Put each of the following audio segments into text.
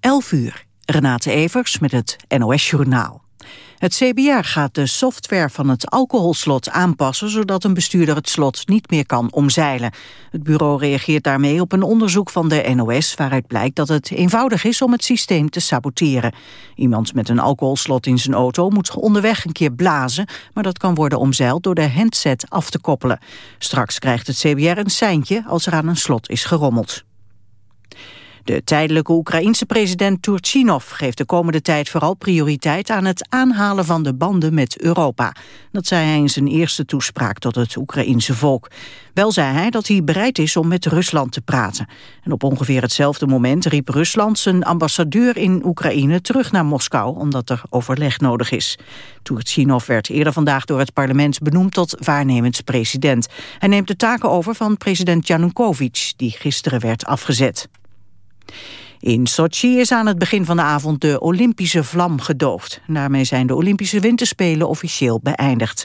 11 uur. Renate Evers met het NOS Journaal. Het CBR gaat de software van het alcoholslot aanpassen... zodat een bestuurder het slot niet meer kan omzeilen. Het bureau reageert daarmee op een onderzoek van de NOS... waaruit blijkt dat het eenvoudig is om het systeem te saboteren. Iemand met een alcoholslot in zijn auto moet onderweg een keer blazen... maar dat kan worden omzeild door de handset af te koppelen. Straks krijgt het CBR een seintje als er aan een slot is gerommeld. De tijdelijke Oekraïense president Turchinov geeft de komende tijd vooral prioriteit aan het aanhalen van de banden met Europa. Dat zei hij in zijn eerste toespraak tot het Oekraïense volk. Wel zei hij dat hij bereid is om met Rusland te praten. En op ongeveer hetzelfde moment riep Rusland zijn ambassadeur in Oekraïne terug naar Moskou, omdat er overleg nodig is. Turchinov werd eerder vandaag door het parlement benoemd tot waarnemend president. Hij neemt de taken over van president Yanukovych, die gisteren werd afgezet. In Sochi is aan het begin van de avond de Olympische vlam gedoofd. Daarmee zijn de Olympische Winterspelen officieel beëindigd.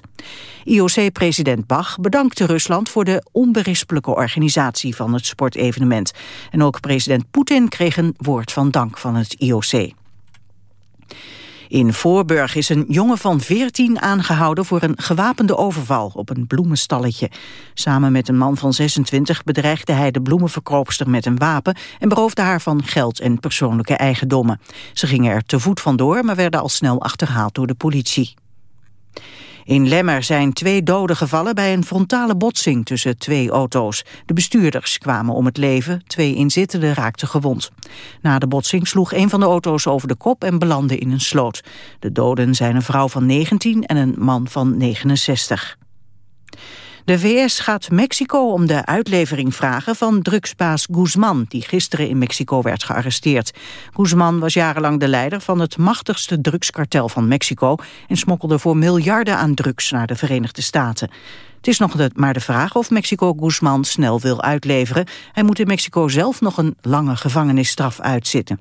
IOC-president Bach bedankte Rusland voor de onberispelijke organisatie van het sportevenement. En ook president Poetin kreeg een woord van dank van het IOC. In Voorburg is een jongen van 14 aangehouden voor een gewapende overval op een bloemenstalletje. Samen met een man van 26 bedreigde hij de bloemenverkoopster met een wapen en beroofde haar van geld en persoonlijke eigendommen. Ze gingen er te voet vandoor, maar werden al snel achterhaald door de politie. In Lemmer zijn twee doden gevallen bij een frontale botsing tussen twee auto's. De bestuurders kwamen om het leven, twee inzittenden raakten gewond. Na de botsing sloeg een van de auto's over de kop en belandde in een sloot. De doden zijn een vrouw van 19 en een man van 69. De VS gaat Mexico om de uitlevering vragen van drugsbaas Guzman, die gisteren in Mexico werd gearresteerd. Guzman was jarenlang de leider van het machtigste drugskartel van Mexico en smokkelde voor miljarden aan drugs naar de Verenigde Staten. Het is nog maar de vraag of Mexico Guzman snel wil uitleveren. Hij moet in Mexico zelf nog een lange gevangenisstraf uitzitten.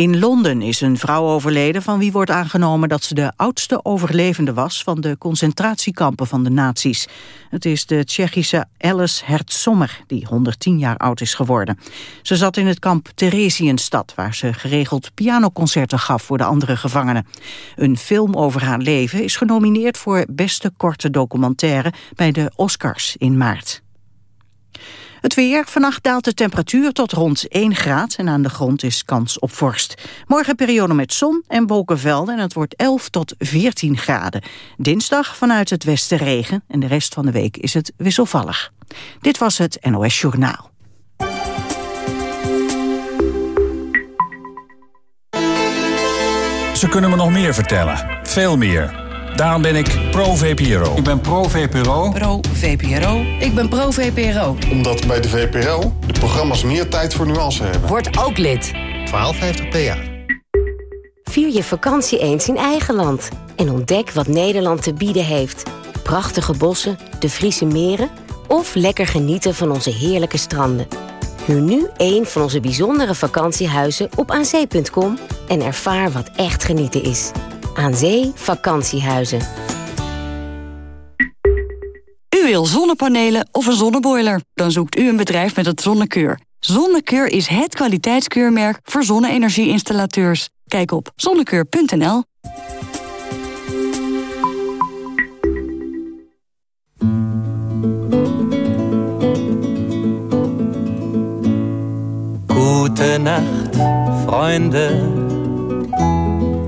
In Londen is een vrouw overleden van wie wordt aangenomen dat ze de oudste overlevende was van de concentratiekampen van de nazi's. Het is de Tsjechische Alice Hertzommer die 110 jaar oud is geworden. Ze zat in het kamp Theresienstad waar ze geregeld pianoconcerten gaf voor de andere gevangenen. Een film over haar leven is genomineerd voor beste korte documentaire bij de Oscars in maart. Het weer. Vannacht daalt de temperatuur tot rond 1 graad en aan de grond is kans op vorst. Morgen periode met zon en wolkenvelden en het wordt 11 tot 14 graden. Dinsdag vanuit het westen regen en de rest van de week is het wisselvallig. Dit was het NOS Journaal. Ze kunnen me nog meer vertellen. Veel meer. Daarom ben ik pro-VPRO. Ik ben pro-VPRO. Pro-VPRO. Ik ben pro-VPRO. Omdat bij de VPRO de programma's meer tijd voor nuance hebben. Word ook lid. 1250 PA. Vier je vakantie eens in eigen land. En ontdek wat Nederland te bieden heeft. Prachtige bossen, de Friese meren... of lekker genieten van onze heerlijke stranden. Huur nu een van onze bijzondere vakantiehuizen op aanzee.com... en ervaar wat echt genieten is. Aan Zee Vakantiehuizen. U wil zonnepanelen of een zonneboiler? Dan zoekt u een bedrijf met het Zonnekeur. Zonnekeur is het kwaliteitskeurmerk voor zonne-energie-installateurs. Kijk op zonnekeur.nl. Gute Nacht, Freunde.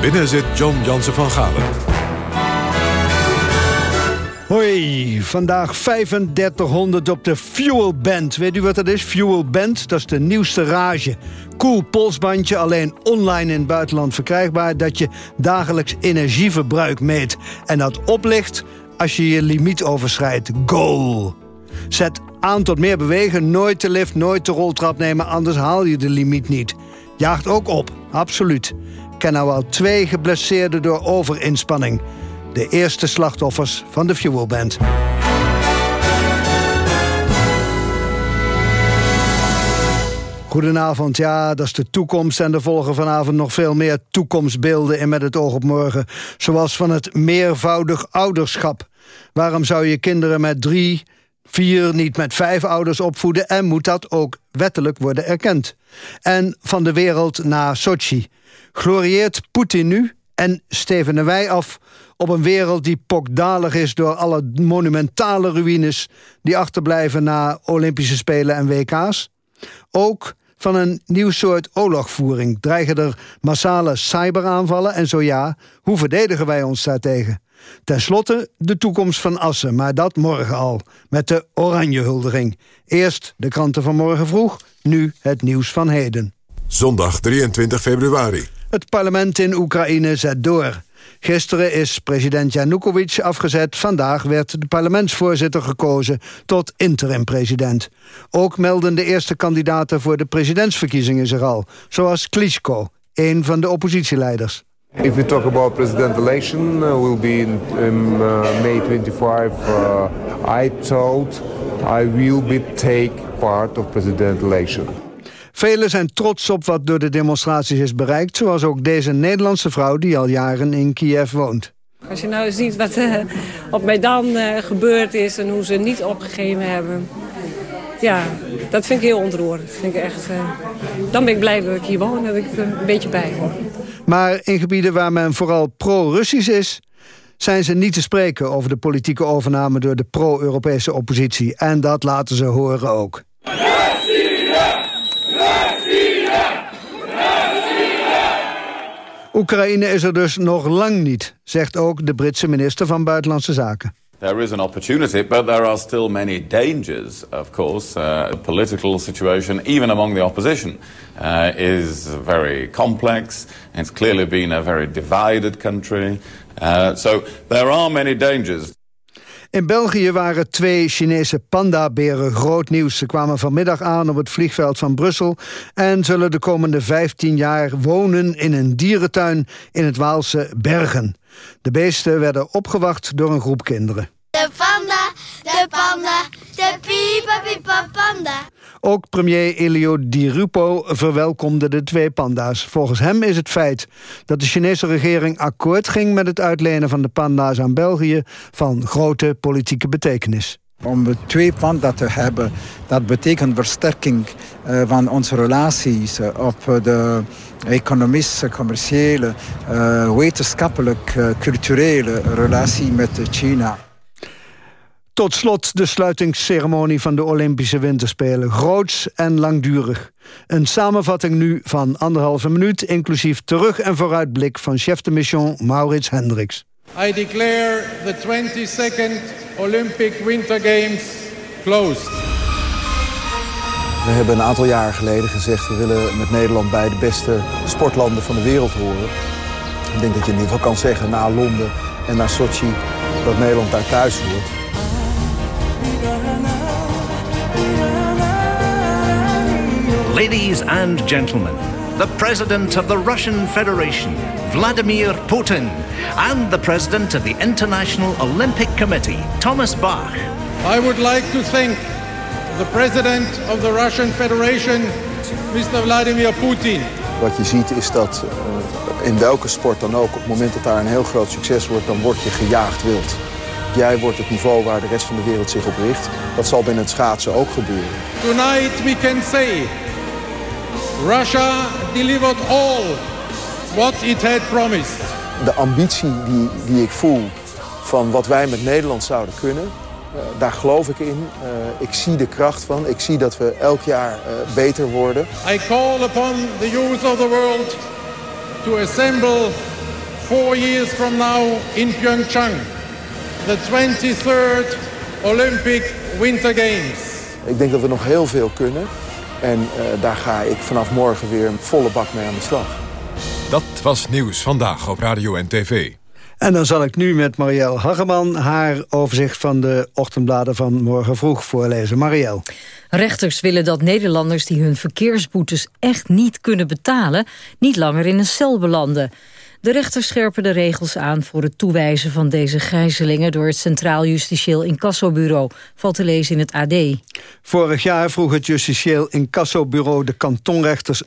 Binnen zit John Jansen van Galen. Hoi, vandaag 3500 op de Fuel Band. Weet u wat dat is? Fuel Band, dat is de nieuwste rage. Cool polsbandje, alleen online in het buitenland verkrijgbaar... dat je dagelijks energieverbruik meet. En dat oplicht als je je limiet overschrijdt. Goal. Zet aan tot meer bewegen, nooit de lift, nooit de roltrap nemen... anders haal je de limiet niet. Jaagt ook op Absoluut. Ik ken nou al twee geblesseerden door overinspanning. De eerste slachtoffers van de Fuel Band. Goedenavond, ja, dat is de toekomst en er volgen vanavond nog veel meer toekomstbeelden in Met het oog op morgen. Zoals van het meervoudig ouderschap. Waarom zou je kinderen met drie, vier, niet met vijf ouders opvoeden... en moet dat ook wettelijk worden erkend? En van de wereld naar Sochi. Glorieert Poetin nu en stevenen wij af op een wereld die pokdalig is... door alle monumentale ruïnes die achterblijven na Olympische Spelen en WK's? Ook van een nieuw soort oorlogvoering? Dreigen er massale cyberaanvallen? En zo ja, hoe verdedigen wij ons daartegen? Ten slotte de toekomst van Assen, maar dat morgen al. Met de oranje huldiging. Eerst de kranten van morgen vroeg, nu het nieuws van heden. Zondag 23 februari. Het parlement in Oekraïne zet door. Gisteren is president Janukovic afgezet. Vandaag werd de parlementsvoorzitter gekozen tot interim-president. Ook melden de eerste kandidaten voor de presidentsverkiezingen zich al. Zoals Klitschko, een van de oppositieleiders. If we talk about president election, uh, will be in, uh, May 25. Uh, I told I will be take part of president election. Velen zijn trots op wat door de demonstraties is bereikt... zoals ook deze Nederlandse vrouw die al jaren in Kiev woont. Als je nou ziet wat uh, op Maidan uh, gebeurd is en hoe ze niet opgegeven hebben... ja, dat vind ik heel ontroerend. Vind ik echt, uh, dan ben ik blij dat ik hier woon en dat ik er een beetje bij hoor. Maar in gebieden waar men vooral pro-Russisch is... zijn ze niet te spreken over de politieke overname... door de pro-Europese oppositie. En dat laten ze horen ook. Oekraïne is er dus nog lang niet, zegt ook de Britse minister van Buitenlandse Zaken. There is an opportunity, but there are still many dangers, of course. Uh, the political situation, even among the opposition, uh, is very complex. It's clearly been a very divided country. Uh, so there are many dangers. In België waren twee Chinese pandaberen groot nieuws. Ze kwamen vanmiddag aan op het vliegveld van Brussel... en zullen de komende 15 jaar wonen in een dierentuin in het Waalse Bergen. De beesten werden opgewacht door een groep kinderen. De panda, de panda, de piepa piepa panda. Ook premier Elio Di Rupo verwelkomde de twee panda's. Volgens hem is het feit dat de Chinese regering akkoord ging... met het uitlenen van de panda's aan België... van grote politieke betekenis. Om twee panda te hebben, dat betekent versterking uh, van onze relaties... Uh, op de economische, commerciële, uh, wetenschappelijk, culturele relatie met China. Tot slot de sluitingsceremonie van de Olympische Winterspelen. Groots en langdurig. Een samenvatting nu van anderhalve minuut... inclusief terug- en vooruitblik van chef de mission Maurits Hendricks. I declare the 22nd Olympic Winter Games closed. We hebben een aantal jaar geleden gezegd... we willen met Nederland bij de beste sportlanden van de wereld horen. Ik denk dat je in ieder geval kan zeggen na Londen en na Sochi... dat Nederland daar thuis hoort. Ladies and gentlemen, the President of the Russian Federation, Vladimir Putin, and the President of the International Olympic Committee, Thomas Bach. I would like to thank the President of the Russian Federation, Mr. Vladimir Putin. Wat je ziet is dat uh, in welke sport dan ook, op het moment dat daar een heel groot succes wordt, dan word je gejaagd wild. Jij wordt het niveau waar de rest van de wereld zich op richt. Dat zal binnen het schaatsen ook gebeuren. Tonight we can say Russia delivered all what it had promised. De ambitie die, die ik voel van wat wij met Nederland zouden kunnen, uh, daar geloof ik in. Uh, ik zie de kracht van. Ik zie dat we elk jaar uh, beter worden. I call upon the youth of the world to assemble four years from now in Pyeongchang. The 23rd Olympic Winter Games. Ik denk dat we nog heel veel kunnen. En uh, daar ga ik vanaf morgen weer volle bak mee aan de slag. Dat was Nieuws Vandaag op Radio en TV. En dan zal ik nu met Marielle Hageman haar overzicht van de ochtendbladen van morgen vroeg voorlezen. Marielle. Rechters willen dat Nederlanders die hun verkeersboetes echt niet kunnen betalen... niet langer in een cel belanden. De rechters scherpen de regels aan voor het toewijzen van deze gijzelingen... door het Centraal Justitieel Incassobureau, valt te lezen in het AD. Vorig jaar vroeg het Justitieel Incassobureau de kantonrechters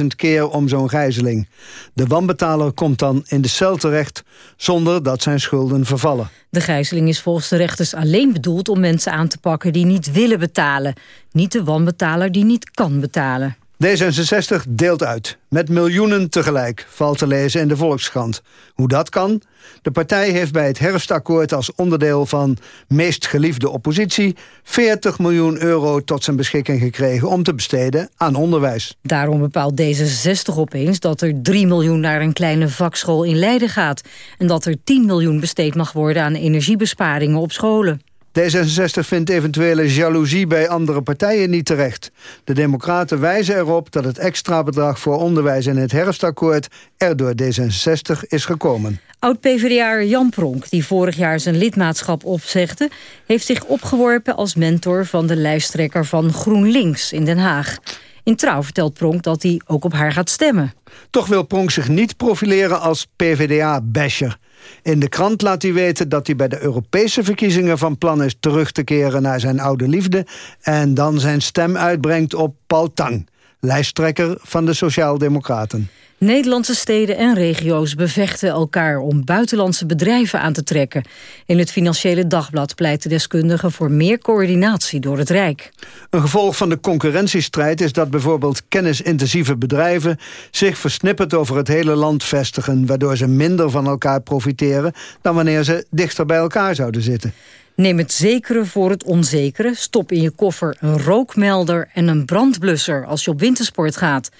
37.000 keer om zo'n gijzeling. De wanbetaler komt dan in de cel terecht zonder dat zijn schulden vervallen. De gijzeling is volgens de rechters alleen bedoeld om mensen aan te pakken die niet willen betalen. Niet de wanbetaler die niet kan betalen. D66 deelt uit, met miljoenen tegelijk, valt te lezen in de Volkskrant. Hoe dat kan? De partij heeft bij het herfstakkoord als onderdeel van meest geliefde oppositie 40 miljoen euro tot zijn beschikking gekregen om te besteden aan onderwijs. Daarom bepaalt D66 opeens dat er 3 miljoen naar een kleine vakschool in Leiden gaat en dat er 10 miljoen besteed mag worden aan energiebesparingen op scholen. D66 vindt eventuele jaloezie bij andere partijen niet terecht. De democraten wijzen erop dat het extra bedrag voor onderwijs in het herfstakkoord er door D66 is gekomen. Oud-PVDA'er Jan Pronk, die vorig jaar zijn lidmaatschap opzegde... heeft zich opgeworpen als mentor van de lijsttrekker van GroenLinks in Den Haag. In Trouw vertelt Pronk dat hij ook op haar gaat stemmen. Toch wil Pronk zich niet profileren als PVDA-basher. In de krant laat hij weten dat hij bij de Europese verkiezingen van plan is terug te keren naar zijn oude liefde en dan zijn stem uitbrengt op Paul Tang, lijsttrekker van de Sociaaldemocraten. Nederlandse steden en regio's bevechten elkaar om buitenlandse bedrijven aan te trekken. In het Financiële Dagblad pleiten deskundigen voor meer coördinatie door het Rijk. Een gevolg van de concurrentiestrijd is dat bijvoorbeeld kennisintensieve bedrijven zich versnipperd over het hele land vestigen, waardoor ze minder van elkaar profiteren dan wanneer ze dichter bij elkaar zouden zitten. Neem het zekere voor het onzekere. Stop in je koffer een rookmelder en een brandblusser als je op wintersport gaat.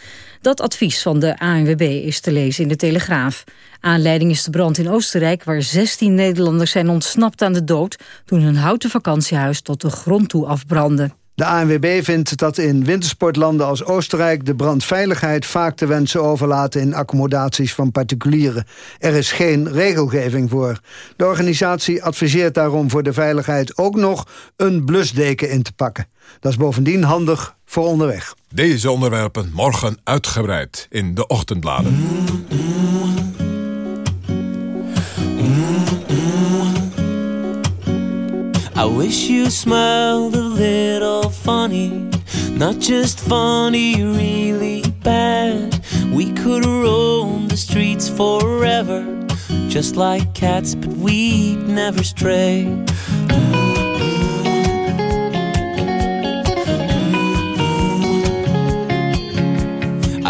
Dat advies van de ANWB is te lezen in de Telegraaf. Aanleiding is de brand in Oostenrijk... waar 16 Nederlanders zijn ontsnapt aan de dood... toen hun houten vakantiehuis tot de grond toe afbrandde. De ANWB vindt dat in wintersportlanden als Oostenrijk... de brandveiligheid vaak te wensen overlaten in accommodaties van particulieren. Er is geen regelgeving voor. De organisatie adviseert daarom voor de veiligheid ook nog een blusdeken in te pakken. Dat is bovendien handig voor onderweg. Deze onderwerpen morgen uitgebreid in de ochtendbladen. I wish you smiled a little funny. Not just funny, really bad. We could roam the streets forever. Just like cats, but we'd never stray.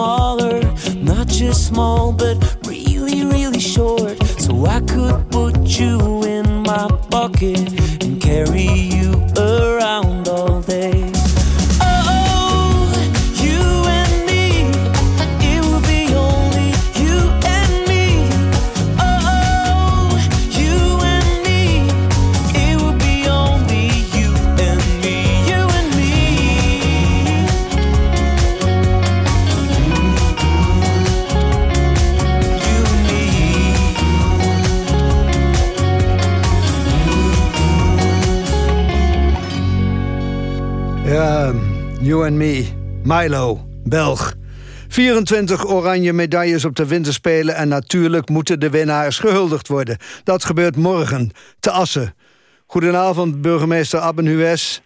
smaller, not just small, but really, really short. So I could put you in my pocket and carry you around and me. Milo, Belg. 24 oranje medailles op de winterspelen... en natuurlijk moeten de winnaars gehuldigd worden. Dat gebeurt morgen, te Assen. Goedenavond, burgemeester Abbenhues.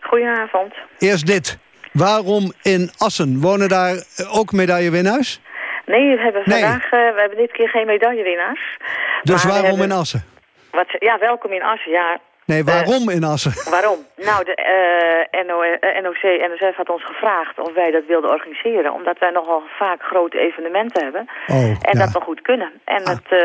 Goedenavond. Eerst dit. Waarom in Assen? Wonen daar ook medaillewinnaars? Nee, we hebben Nee. vandaag, eh, we hebben dit keer geen medaillewinnaars. Dus waarom hebben- in Assen? Wat, ja, welkom in Assen. Ja, Nee, waarom in Assen? waarom? Nou, de eh, NO, eh, NOC, NSF had ons gevraagd of wij dat wilden organiseren. Omdat wij nogal vaak grote evenementen hebben. Oh, en ja. dat we goed kunnen. En het, eh,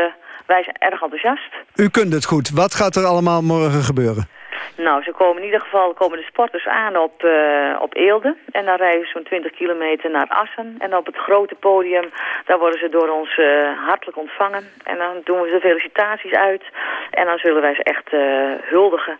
wij zijn erg enthousiast. U kunt het goed. Wat gaat er allemaal morgen gebeuren? Nou, ze komen in ieder geval komen de sporters aan op, eh, op Eelde. En dan rijden ze zo'n 20 kilometer naar Assen. En op het grote podium, daar worden ze door ons eh, hartelijk ontvangen. En dan doen we ze felicitaties uit. En dan zullen wij ze echt eh, huldigen.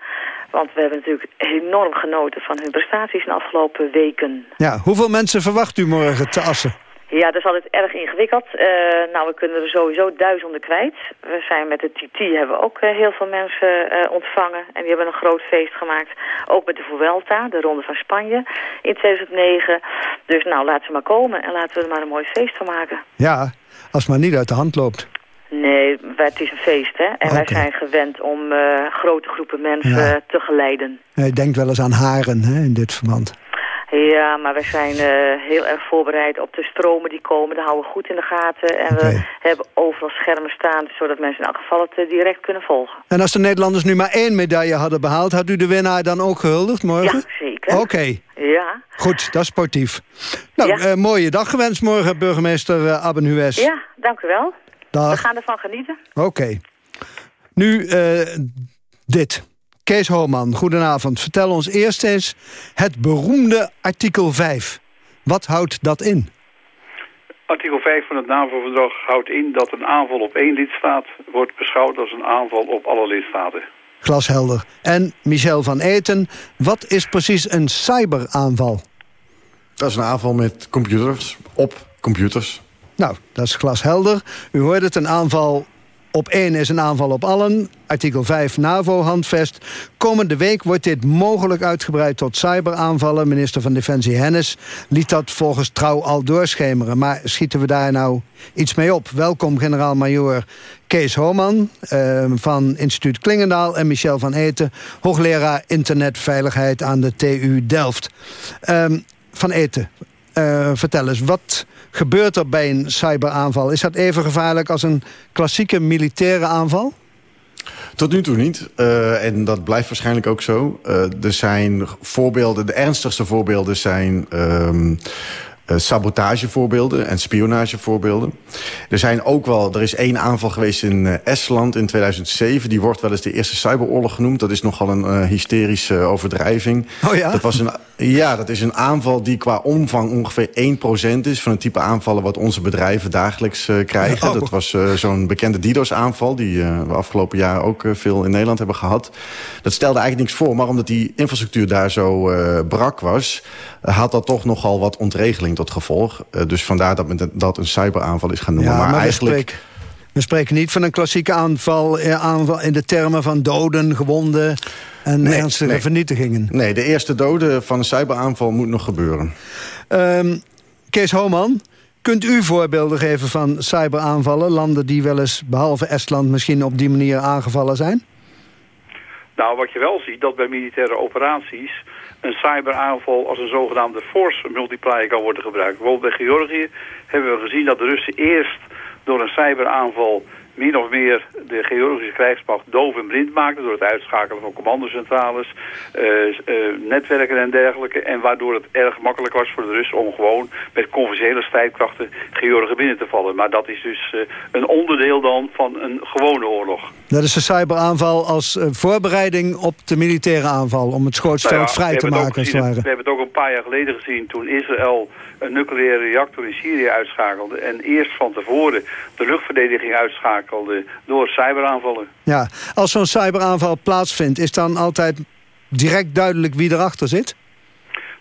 Want we hebben natuurlijk enorm genoten van hun prestaties in de afgelopen weken. Ja, hoeveel mensen verwacht u morgen te Assen? Ja, dat is altijd erg ingewikkeld. Eh, nou, we kunnen er sowieso duizenden kwijt. We zijn met de TT hebben we ook eh, heel veel mensen eh, ontvangen. En die hebben een groot feest gemaakt. Ook met de Vuelta, de Ronde van Spanje in 2009. Dus nou, laten ze maar komen en laten we er maar een mooi feest van maken. Ja, als het maar niet uit de hand loopt. Nee, het is een feest, hè. En wij zijn gewend om grote groepen mensen Ja. te geleiden. Je denkt wel eens aan haren hè, in dit verband. Ja, maar we zijn eh, heel erg voorbereid op de stromen die komen. Daar houden we goed in de gaten. En we hebben overal schermen staan, zodat mensen in elk geval het eh, direct kunnen volgen. En als de Nederlanders nu maar één medaille hadden behaald... had u de winnaar dan ook gehuldigd morgen? Ja, zeker. Oké, Ja, goed, dat is sportief. Nou, Ja. eh, mooie dag gewenst morgen, burgemeester uh, Abbenhues. ja dank u wel. Dag. We gaan ervan genieten. Oké. Nu dit. Kees Hooman, goedenavond. Vertel ons eerst eens het beroemde artikel 5. Wat houdt dat in? Artikel 5 van het NAVO-verdrag houdt in dat een aanval op één lidstaat wordt beschouwd als een aanval op alle lidstaten. Glashelder. En Michel van Eten, wat is precies een cyberaanval? Dat is een aanval met computers, op computers. Nou, dat is glashelder. U hoort het, een aanval op één is een aanval op allen. Artikel 5 NAVO-handvest. Komende week wordt dit mogelijk uitgebreid tot cyberaanvallen. Minister van Defensie Hennis liet dat volgens trouw al doorschemeren. Maar schieten we daar nou iets mee op? Welkom generaal-majoor Kees Hooman eh, van instituut Klingendaal... en Michel van Eten, hoogleraar internetveiligheid aan de TU Delft. Ehm, van Eten, eh, vertel eens, wat gebeurt er bij een cyberaanval? Is dat even gevaarlijk als een klassieke militaire aanval? Tot nu toe niet. Eh, en dat blijft waarschijnlijk ook zo. Eh, er zijn voorbeelden, de ernstigste voorbeelden zijn... ehm, eh, sabotagevoorbeelden en spionagevoorbeelden. Er zijn ook wel, er is één aanval geweest in eh, Estland in 2007. Die wordt wel eens de eerste cyberoorlog genoemd. Dat is nogal een eh, hysterische overdrijving. Oh ja? Dat was een, ja, dat is een aanval die qua omvang ongeveer 1% is... van het type aanvallen wat onze bedrijven dagelijks eh, krijgen. Oh. Dat was eh, zo'n bekende DDoS-aanval... die eh, we afgelopen jaar ook eh, veel in Nederland hebben gehad. Dat stelde eigenlijk niks voor, maar omdat die infrastructuur daar zo eh, brak was... eh, had dat toch nogal wat ontregeling tot gevolg. Eh, dus vandaar dat men dat een cyberaanval is gaan noemen. Ja, maar, eigenlijk... spreken- We spreken niet van een klassieke aanval, eh, aanval in de termen van doden, gewonden en Nee, ernstige nee. vernietigingen. Nee, de eerste dode van een cyberaanval moet nog gebeuren. Ehm, Kees Hooman, kunt u voorbeelden geven van cyberaanvallen? Landen die wel eens, behalve Estland, misschien op die manier aangevallen zijn? Nou, wat je wel ziet, dat bij militaire operaties een cyberaanval als een zogenaamde force multiplier kan worden gebruikt. Bijvoorbeeld bij Georgië hebben we gezien dat de Russen eerst door een cyberaanval min of meer de Georgische krijgsmacht doof en blind maakte... door het uitschakelen van commandocentrales, uh, uh, netwerken en dergelijke. En waardoor het erg makkelijk was voor de Russen om gewoon met conventionele strijdkrachten Georgië binnen te vallen. Maar dat is dus uh, een onderdeel dan van een gewone oorlog. Dat is een cyberaanval als voorbereiding op de militaire aanval... om het schootsveld nou ja, vrij te maken. Gezien, we hebben het ook een paar jaar geleden gezien toen Israël een nucleaire reactor in Syrië uitschakelde... en eerst van tevoren de luchtverdediging uitschakelde door cyberaanvallen. Ja, als zo'n cyberaanval plaatsvindt... is dan altijd direct duidelijk wie erachter zit?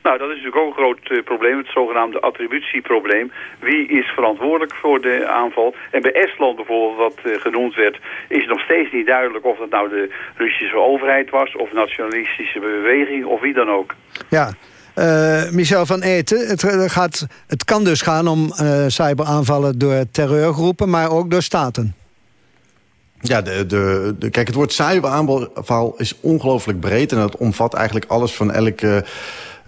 Nou, dat is natuurlijk ook een groot uh, probleem, het zogenaamde attributieprobleem. Wie is verantwoordelijk voor de aanval? En bij Estland bijvoorbeeld, wat uh, genoemd werd, is nog steeds niet duidelijk of dat nou de Russische overheid was, of nationalistische beweging, of wie dan ook. Ja, uh, Michel van Eten, het, gaat, het kan dus gaan om uh, cyberaanvallen door terreurgroepen, maar ook door staten. Ja, de, de, de, kijk, het woord cyberaanval is ongelooflijk breed... en dat omvat eigenlijk alles van elke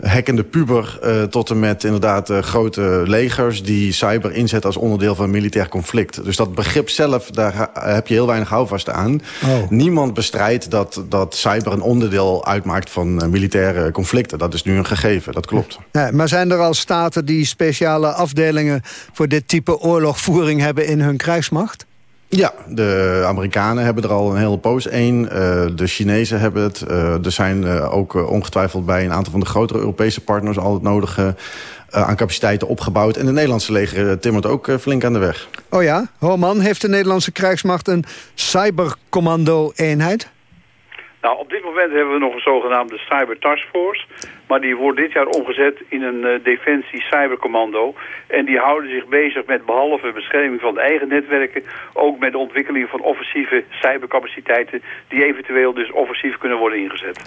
hekkende puber uh, tot en met inderdaad uh, grote legers... die cyber inzetten als onderdeel van een militair conflict. Dus dat begrip zelf, daar heb je heel weinig houvast aan. Oh. Niemand bestrijdt dat, dat cyber een onderdeel uitmaakt van uh, militaire conflicten. Dat is nu een gegeven, dat klopt. Ja, maar zijn er al staten die speciale afdelingen... voor dit type oorlogvoering hebben in hun krijgsmacht? Ja, de Amerikanen hebben er al een hele poos één. Uh, de Chinezen hebben het. Uh, er zijn uh, ook ongetwijfeld bij een aantal van de grotere Europese partners... al het nodige aan capaciteiten opgebouwd. En de Nederlandse leger timmert ook flink aan de weg. Oh ja? Homan, heeft de Nederlandse krijgsmacht een cybercommando-eenheid? Nou, op dit moment hebben we nog een zogenaamde Cyber Task Force. Maar die wordt dit jaar omgezet in een uh, defensie cybercommando. En die houden zich bezig met behalve bescherming van de eigen netwerken... ook met de ontwikkeling van offensieve cybercapaciteiten... die eventueel dus offensief kunnen worden ingezet.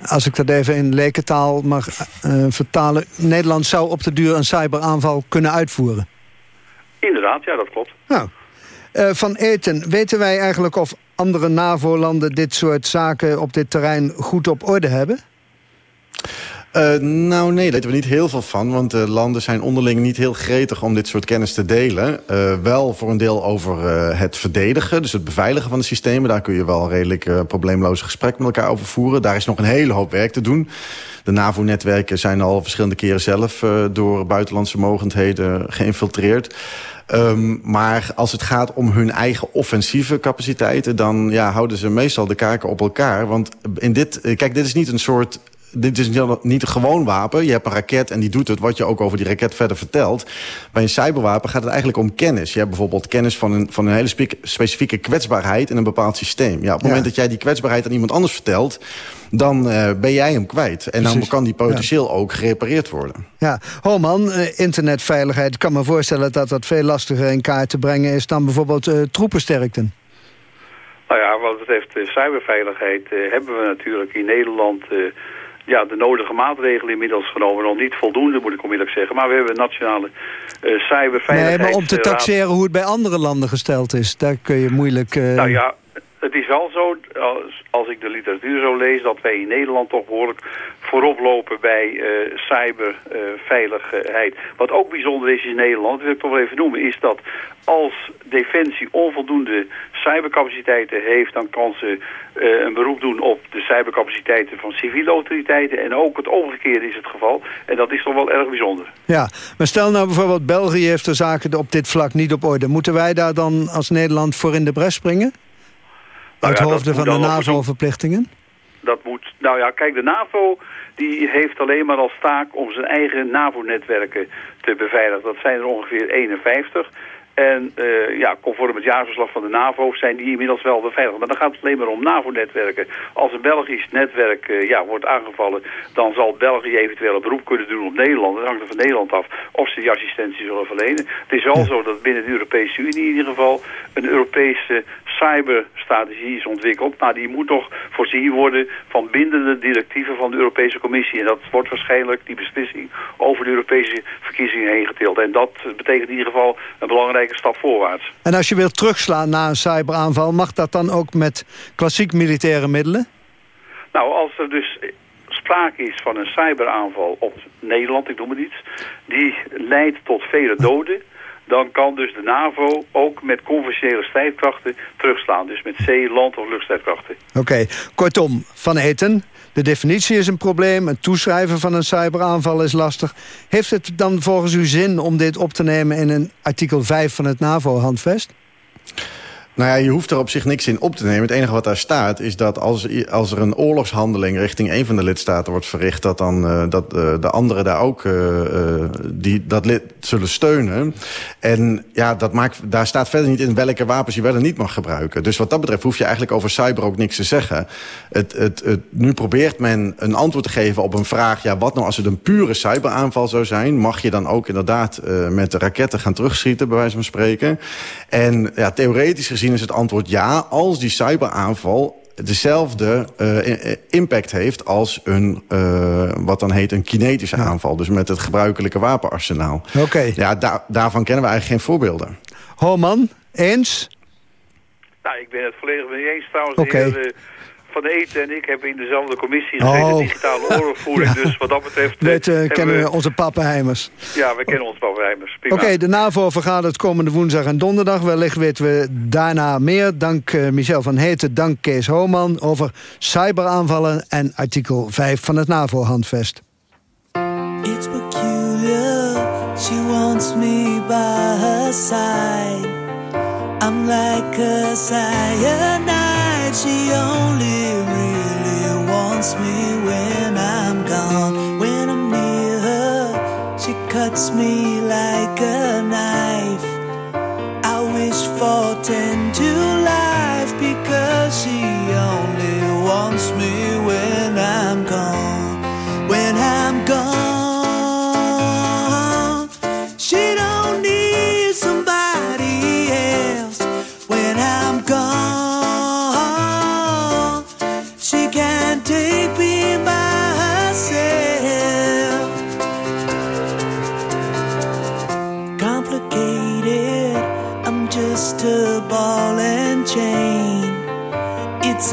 Als ik dat even in lekentaal mag uh, vertalen... Nederland zou op de duur een cyberaanval kunnen uitvoeren? Inderdaad, ja, dat klopt. Nou, uh, van Eten, weten wij eigenlijk of andere NAVO-landen... dit soort zaken op dit terrein goed op orde hebben? Uh, nou nee, daar weten we niet heel veel van. Want de landen zijn onderling niet heel gretig om dit soort kennis te delen. Uh, wel voor een deel over het verdedigen, dus het beveiligen van de systemen. Daar kun je wel redelijk probleemloze gesprek met elkaar over voeren. Daar is nog een hele hoop werk te doen. De NAVO-netwerken zijn al verschillende keren zelf door buitenlandse mogendheden geïnfiltreerd. Um, maar als het gaat om hun eigen offensieve capaciteiten... dan ja, houden ze meestal de kaken op elkaar. Want in dit, kijk, dit is niet een soort dit is niet een gewoon wapen. Je hebt een raket en die doet het wat je ook over die raket verder vertelt. Bij een cyberwapen gaat het eigenlijk om kennis. Je hebt bijvoorbeeld kennis van een, van een hele specifieke kwetsbaarheid in een bepaald systeem. Ja, op het moment dat jij die kwetsbaarheid aan iemand anders vertelt... dan uh, ben jij hem kwijt. En dan kan die potentieel ja. ook gerepareerd worden. Ja, Holman, uh, internetveiligheid. Ik kan me voorstellen dat dat veel lastiger in kaart te brengen is... dan bijvoorbeeld uh, troepensterkten. Nou ja, wat betreft cyberveiligheid hebben we natuurlijk in Nederland ja, de nodige maatregelen inmiddels genomen. Nog niet voldoende, moet ik onmiddellijk zeggen. Maar we hebben een nationale uh, cyberveiligheid. Nee, maar om te taxeren hoe het bij andere landen gesteld is, daar kun je moeilijk... Uh... Nou ja, het is wel zo, als, ik de literatuur zo lees, dat wij in Nederland toch behoorlijk voorop lopen bij uh, cyberveiligheid. Wat ook bijzonder is in Nederland, dat wil ik toch wel even noemen, is dat als Defensie onvoldoende cybercapaciteiten heeft, dan kan ze uh, een beroep doen op de cybercapaciteiten van civiele autoriteiten. En ook het omgekeerde is het geval. En dat is toch wel erg bijzonder. Ja, maar stel nou bijvoorbeeld België heeft de zaken op dit vlak niet op orde. Moeten wij daar dan als Nederland voor in de bres springen? Uit nou ja, hoofde van de NAVO-verplichtingen? Dat moet, nou ja, kijk, de NAVO die heeft alleen maar als taak om zijn eigen NAVO-netwerken te beveiligen. Dat zijn er ongeveer 51. En uh, ja, conform het jaarverslag van de NAVO zijn die inmiddels wel beveiligd. Maar dan gaat het alleen maar om NAVO-netwerken. Als een Belgisch netwerk uh, ja, wordt aangevallen, dan zal België eventueel een beroep kunnen doen op Nederland. Dat hangt er van Nederland af of ze die assistentie zullen verlenen. Het is wel zo dat binnen de Europese Unie in ieder geval een Europese cyberstrategie is ontwikkeld. Maar die moet toch voorzien worden van bindende directieven van de Europese Commissie. En dat wordt waarschijnlijk die beslissing over de Europese verkiezingen heen getild. En dat betekent in ieder geval een belangrijke stap voorwaarts. En als je wilt terugslaan na een cyberaanval... mag dat dan ook met klassiek militaire middelen? Nou, als er dus sprake is van een cyberaanval op Nederland, ik noem het iets... die leidt tot vele doden dan kan dus de NAVO ook met conventionele strijdkrachten terugslaan. Dus met zee-, land- of luchtstrijdkrachten. Oké, kortom, Van Eten, de definitie is een probleem... het toeschrijven van een cyberaanval is lastig. Heeft het dan volgens u zin om dit op te nemen... in een artikel 5 van het NAVO-handvest? Nou ja, je hoeft er op zich niks in op te nemen. Het enige wat daar staat is dat als, als er een oorlogshandeling... richting een van de lidstaten wordt verricht... dat, dan, uh, dat uh, de anderen daar ook uh, die, dat lid zullen steunen. En ja, dat maakt, daar staat verder niet in welke wapens je wel en niet mag gebruiken. Dus wat dat betreft hoef je eigenlijk over cyber ook niks te zeggen. Het, het, het, nu probeert men een antwoord te geven op een vraag... ja, wat nou als het een pure cyberaanval zou zijn? Mag je dan ook inderdaad met raketten gaan terugschieten, bij wijze van spreken? En ja, theoretisch gezien is het antwoord ja... als die cyberaanval dezelfde uh, impact heeft als een, uh, wat dan heet een kinetische ja. aanval. Dus met het gebruikelijke wapenarsenaal. Oké. Okay. Ja, da daarvan kennen we eigenlijk geen voorbeelden. Homan, eens? Nou, ik ben het volledig mee eens trouwens. Oké. Okay. Van Eten en ik hebben in dezelfde commissie gezeten, oh. digitale oorlogvoering. ja. Dus wat dat betreft... Weet, uh, kennen we onze pappenheimers. Ja, we kennen onze pappenheimers. Oké, okay, de NAVO vergadert komende woensdag en donderdag. Wellicht weten we daarna meer. Dank uh, Michel van Heten, dank Kees Homan... over cyberaanvallen en artikel 5 van het NAVO-handvest. It's peculiar, she wants me by her side. I'm like a cyanide. She only really wants me when I'm gone. When I'm near her, she cuts me like a knife. I wish for ten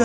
It's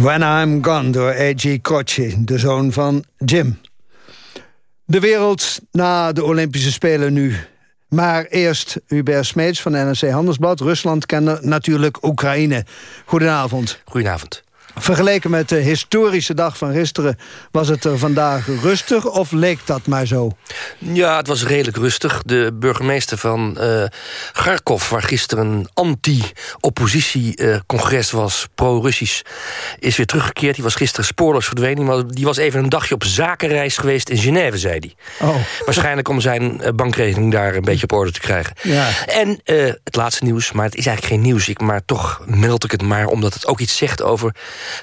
When I'm Gone door A.G. Croce, de zoon van Jim. De wereld na de Olympische Spelen nu. Maar eerst Hubert Smeets van NRC Handelsblad. Rusland kende natuurlijk Oekraïne. Goedenavond. Goedenavond. Vergeleken met de historische dag van gisteren... was het er vandaag rustig of leek dat maar zo? Ja, het was redelijk rustig. De burgemeester van uh, Kharkov... waar gisteren een anti-oppositiecongres was, pro-Russisch... is weer teruggekeerd. Die was gisteren spoorloos verdwenen. Maar die was even een dagje op zakenreis geweest in Genève, zei hij. Oh. Waarschijnlijk om zijn bankrekening daar een beetje op orde te krijgen. Ja. En uh, het laatste nieuws, maar het is eigenlijk geen nieuws... Ik, maar toch meld ik het maar, omdat het ook iets zegt over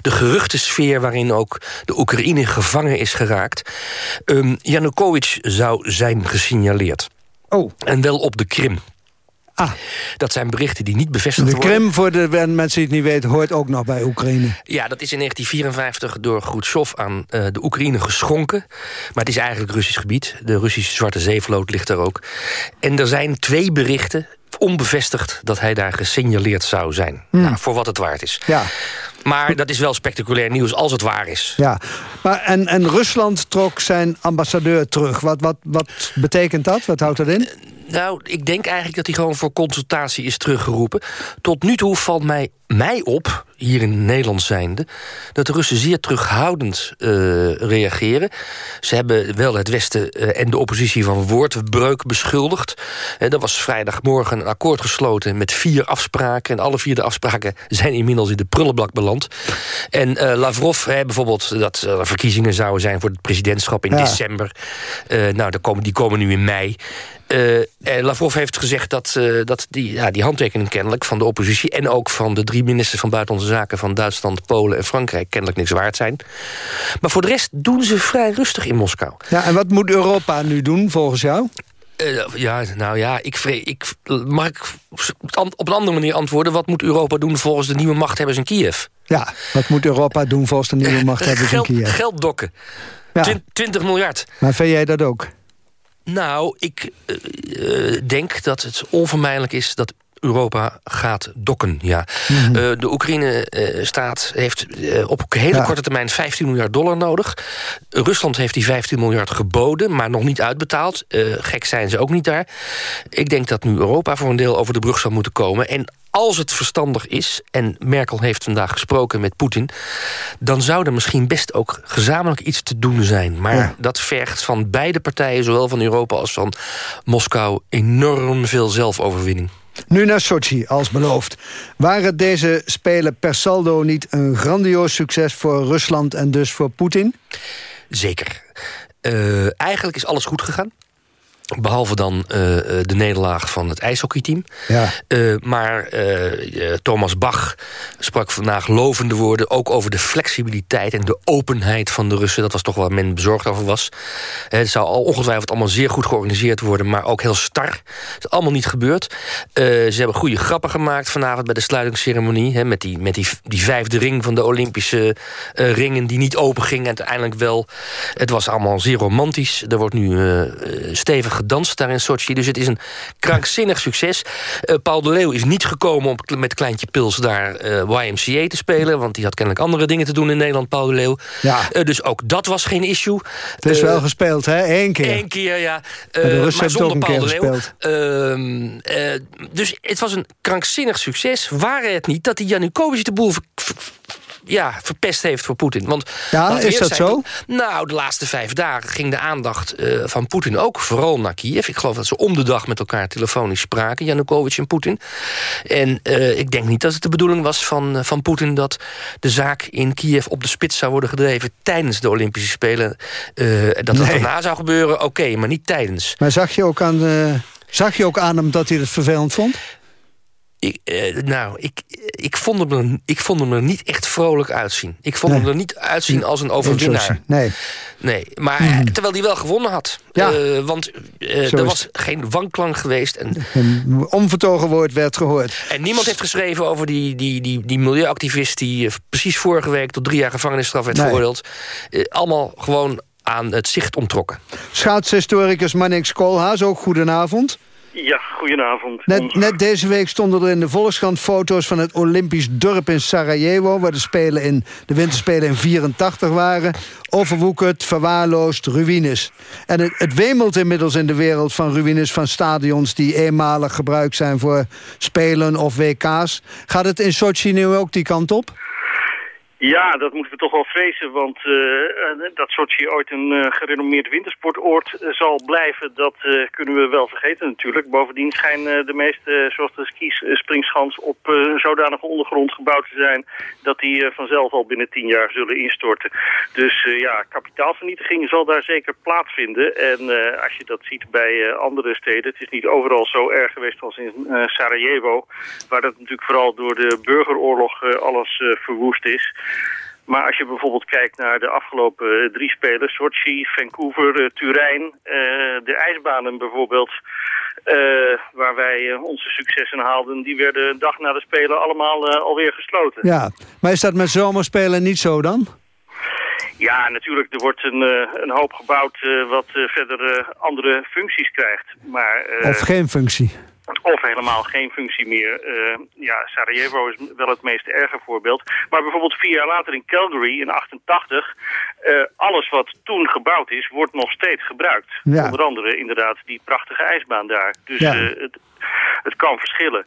de geruchtensfeer waarin ook de Oekraïne gevangen is geraakt. Um, Janukovic zou zijn gesignaleerd. Oh. En wel op de Krim. Ah. Dat zijn berichten die niet bevestigd De worden. Krim, voor de mensen die het niet weten, hoort ook nog bij Oekraïne. Ja, dat is in 1954 door Khrushchev aan eh, de Oekraïne geschonken. Maar het is eigenlijk Russisch gebied. De Russische Zwarte Zeevloot ligt daar ook. En er zijn twee berichten, onbevestigd... dat hij daar gesignaleerd zou zijn. Hmm. Nou, voor wat het waard is. Ja. Maar dat is wel spectaculair nieuws als het waar is. Ja, maar en, en Rusland trok zijn ambassadeur terug. Wat, wat, wat betekent dat? Wat houdt dat in? Nou, ik denk eigenlijk dat hij gewoon voor consultatie is teruggeroepen. Tot nu toe valt mij, mij op, hier in Nederland zijnde... dat de Russen zeer terughoudend eh, reageren. Ze hebben wel het Westen eh, en de oppositie van woordbreuk beschuldigd. En er was vrijdagmorgen een akkoord gesloten met vier afspraken. En alle vier de afspraken zijn inmiddels in de prullenbak beland. En eh, Lavrov, hè, bijvoorbeeld, dat er verkiezingen zouden zijn... voor het presidentschap in Ja. december. Eh, nou, die komen, die komen nu in mei. Eh, en Lavrov heeft gezegd dat, eh, dat die, ja, die handtekening kennelijk van de oppositie... en ook van de drie ministers van Buitenlandse Zaken... van Duitsland, Polen en Frankrijk kennelijk niks waard zijn. Maar voor de rest doen ze vrij rustig in Moskou. Ja, en wat moet Europa nu doen volgens jou? Eh, ja, nou ja, ik, ik, mag ik op een andere manier antwoorden... wat moet Europa doen volgens de nieuwe machthebbers in Kiev? Ja, wat moet Europa doen volgens de nieuwe machthebbers in Geld, Kiev? geld dokken. Ja. Twin- 20 miljard. Maar vind jij dat ook? Nou, ik eh, eh, denk dat het onvermijdelijk is dat Europa gaat dokken, ja. Mhm. Eh, de Oekraïne-staat heeft eh, op hele Ja. korte termijn 15 miljard dollar nodig. Rusland heeft die 15 miljard geboden, maar nog niet uitbetaald. Eh, gek zijn ze ook niet daar. Ik denk dat nu Europa voor een deel over de brug zal moeten komen. En als het verstandig is, en Merkel heeft vandaag gesproken met Poetin... dan zou er misschien best ook gezamenlijk iets te doen zijn. Maar Ja. dat vergt van beide partijen, zowel van Europa als van Moskou... enorm veel zelfoverwinning. Nu naar Sochi, als beloofd. Waren deze Spelen per saldo niet een grandioos succes voor Rusland en dus voor Poetin? Zeker. Eh, eigenlijk is alles goed gegaan. Behalve dan eh, eh, de nederlaag van het ijshockeyteam. Ja. Eh, maar Thomas Bach sprak vandaag lovende woorden... ook over de flexibiliteit en de openheid van de Russen. Dat was toch waar men bezorgd over was. Het zou al ongetwijfeld allemaal zeer goed georganiseerd worden... maar ook heel star. Dat is allemaal niet gebeurd. Ze hebben goede grappen gemaakt vanavond bij de sluitingsceremonie... Hè, met, die, met die, die vijfde ring van de Olympische ringen... die niet open ging en uiteindelijk wel. Het was allemaal zeer romantisch. Er wordt nu stevig gedanst daar in Sochi. Dus het is een krankzinnig succes. Eh, Paul de Leeuw is niet gekomen om met Kleintje Pils daar eh, YMCA te spelen... want die had kennelijk andere dingen te doen in Nederland, Paul de Leeuw. Ja. Eh, dus ook dat was geen issue. Het is wel gespeeld, hè? Eén keer. Eén keer, ja. Maar zonder Paul de Leeuw. Ehm, eh, dus het was een krankzinnig succes. Waren het niet dat die Janukovic de boel ja, verpest heeft voor Poetin. Want, Ja, is dat zijn, zo? Nou, de laatste vijf dagen ging de aandacht eh, van Poetin ook vooral naar Kiev. Ik geloof dat ze om de dag met elkaar telefonisch spraken, Janukovic en Poetin. En eh, ik denk niet dat het de bedoeling was van, eh, van Poetin... dat de zaak in Kiev op de spits zou worden gedreven tijdens de Olympische Spelen. Dat dat Nee. daarna zou gebeuren, oké, maar niet tijdens. Maar zag je ook aan, zag je ook aan hem dat hij het vervelend vond? Ik, eh, nou, ik, ik, vond hem er, ik vond hem er niet echt vrolijk uitzien. Ik vond Nee. hem er niet uitzien als een In overwinnaar. Nee. Nee, maar Mhm. eh, terwijl hij wel gewonnen had. Ja. Eh, want er was geen wanklank geweest. En, Een onvertogen woord werd gehoord. en niemand heeft geschreven over die, die, die, die milieuactivist... die precies vorige week tot drie jaar gevangenisstraf werd Nee. veroordeeld. Allemaal gewoon aan het zicht ontrokken. Schaatshistoricus Manix Koolhaas, ook goedenavond. Ja, goedenavond. Net, net deze week stonden er in de Volkskrant foto's van het Olympisch dorp in Sarajevo... waar de, spelen in, de winterspelen in 84 waren. Overwoekerd, verwaarloosd, ruïnes. En het, het wemelt inmiddels in de wereld van ruïnes van stadions... die eenmalig gebruikt zijn voor spelen of WK's. Gaat het in Sochi nu ook die kant op? Ja, dat moeten we toch wel vrezen, want eh, eh, dat Sochi ooit een eh, gerenommeerd wintersportoord zal blijven, dat kunnen we wel vergeten natuurlijk. Bovendien schijnen de meeste, zoals de skis, springschans, op zodanige ondergrond gebouwd te zijn dat die vanzelf al binnen tien jaar zullen instorten. Dus ja, kapitaalvernietiging zal daar zeker plaatsvinden. En als je dat ziet bij andere steden, het is niet overal zo erg geweest als in Sarajevo, waar dat natuurlijk vooral door de burgeroorlog alles verwoest is. Maar als je bijvoorbeeld kijkt naar de afgelopen eh, drie spelen, Sochi, Vancouver, eh, Turijn, eh, de ijsbanen bijvoorbeeld, waar wij onze successen haalden, die werden een dag na de Spelen allemaal alweer gesloten. Ja, maar is dat met zomerspelen niet zo dan? Ja, natuurlijk, er wordt een, een hoop gebouwd wat verder andere functies krijgt. Maar, Of geen functie? Of helemaal geen functie meer. Eh, ja, Sarajevo is wel het meest erge voorbeeld. Maar bijvoorbeeld vier jaar later in Calgary, in 88... eh, alles wat toen gebouwd is, wordt nog steeds gebruikt. Ja. Onder andere inderdaad die prachtige ijsbaan daar. Dus Ja. eh, het, het kan verschillen.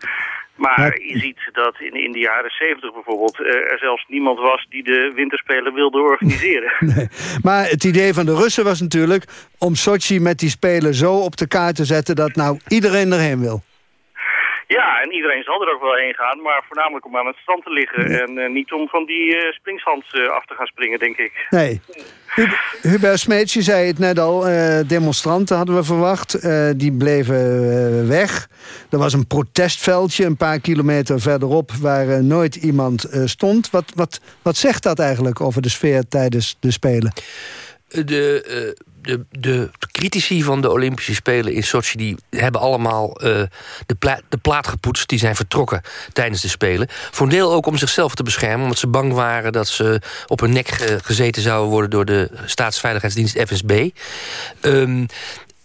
Maar je ziet dat in, in de jaren 70 bijvoorbeeld... er zelfs niemand was die de winterspelen wilde organiseren. Nee. Maar het idee van de Russen was natuurlijk... om Sochi met die Spelen zo op de kaart te zetten... dat nou iedereen erheen wil. Ja, en iedereen zal er ook wel heen gaan, maar voornamelijk om aan het strand te liggen. En eh, niet om van die eh springshand eh, af te gaan springen, denk ik. Nee. Hu- Hubert Smeets, je zei het net al, eh, demonstranten hadden we verwacht. Eh, die bleven weg. Er was een protestveldje een paar kilometer verderop... waar nooit iemand eh, stond. Wat, wat, wat zegt dat eigenlijk over de sfeer tijdens de Spelen? de, eh, de, de critici van de Olympische Spelen in Sochi... die hebben allemaal eh, de, de plaat gepoetst. Die zijn vertrokken tijdens de Spelen. Voor een deel ook om zichzelf te beschermen. Omdat ze bang waren dat ze op hun nek ge- gezeten zouden worden... door de staatsveiligheidsdienst FSB. Ehm,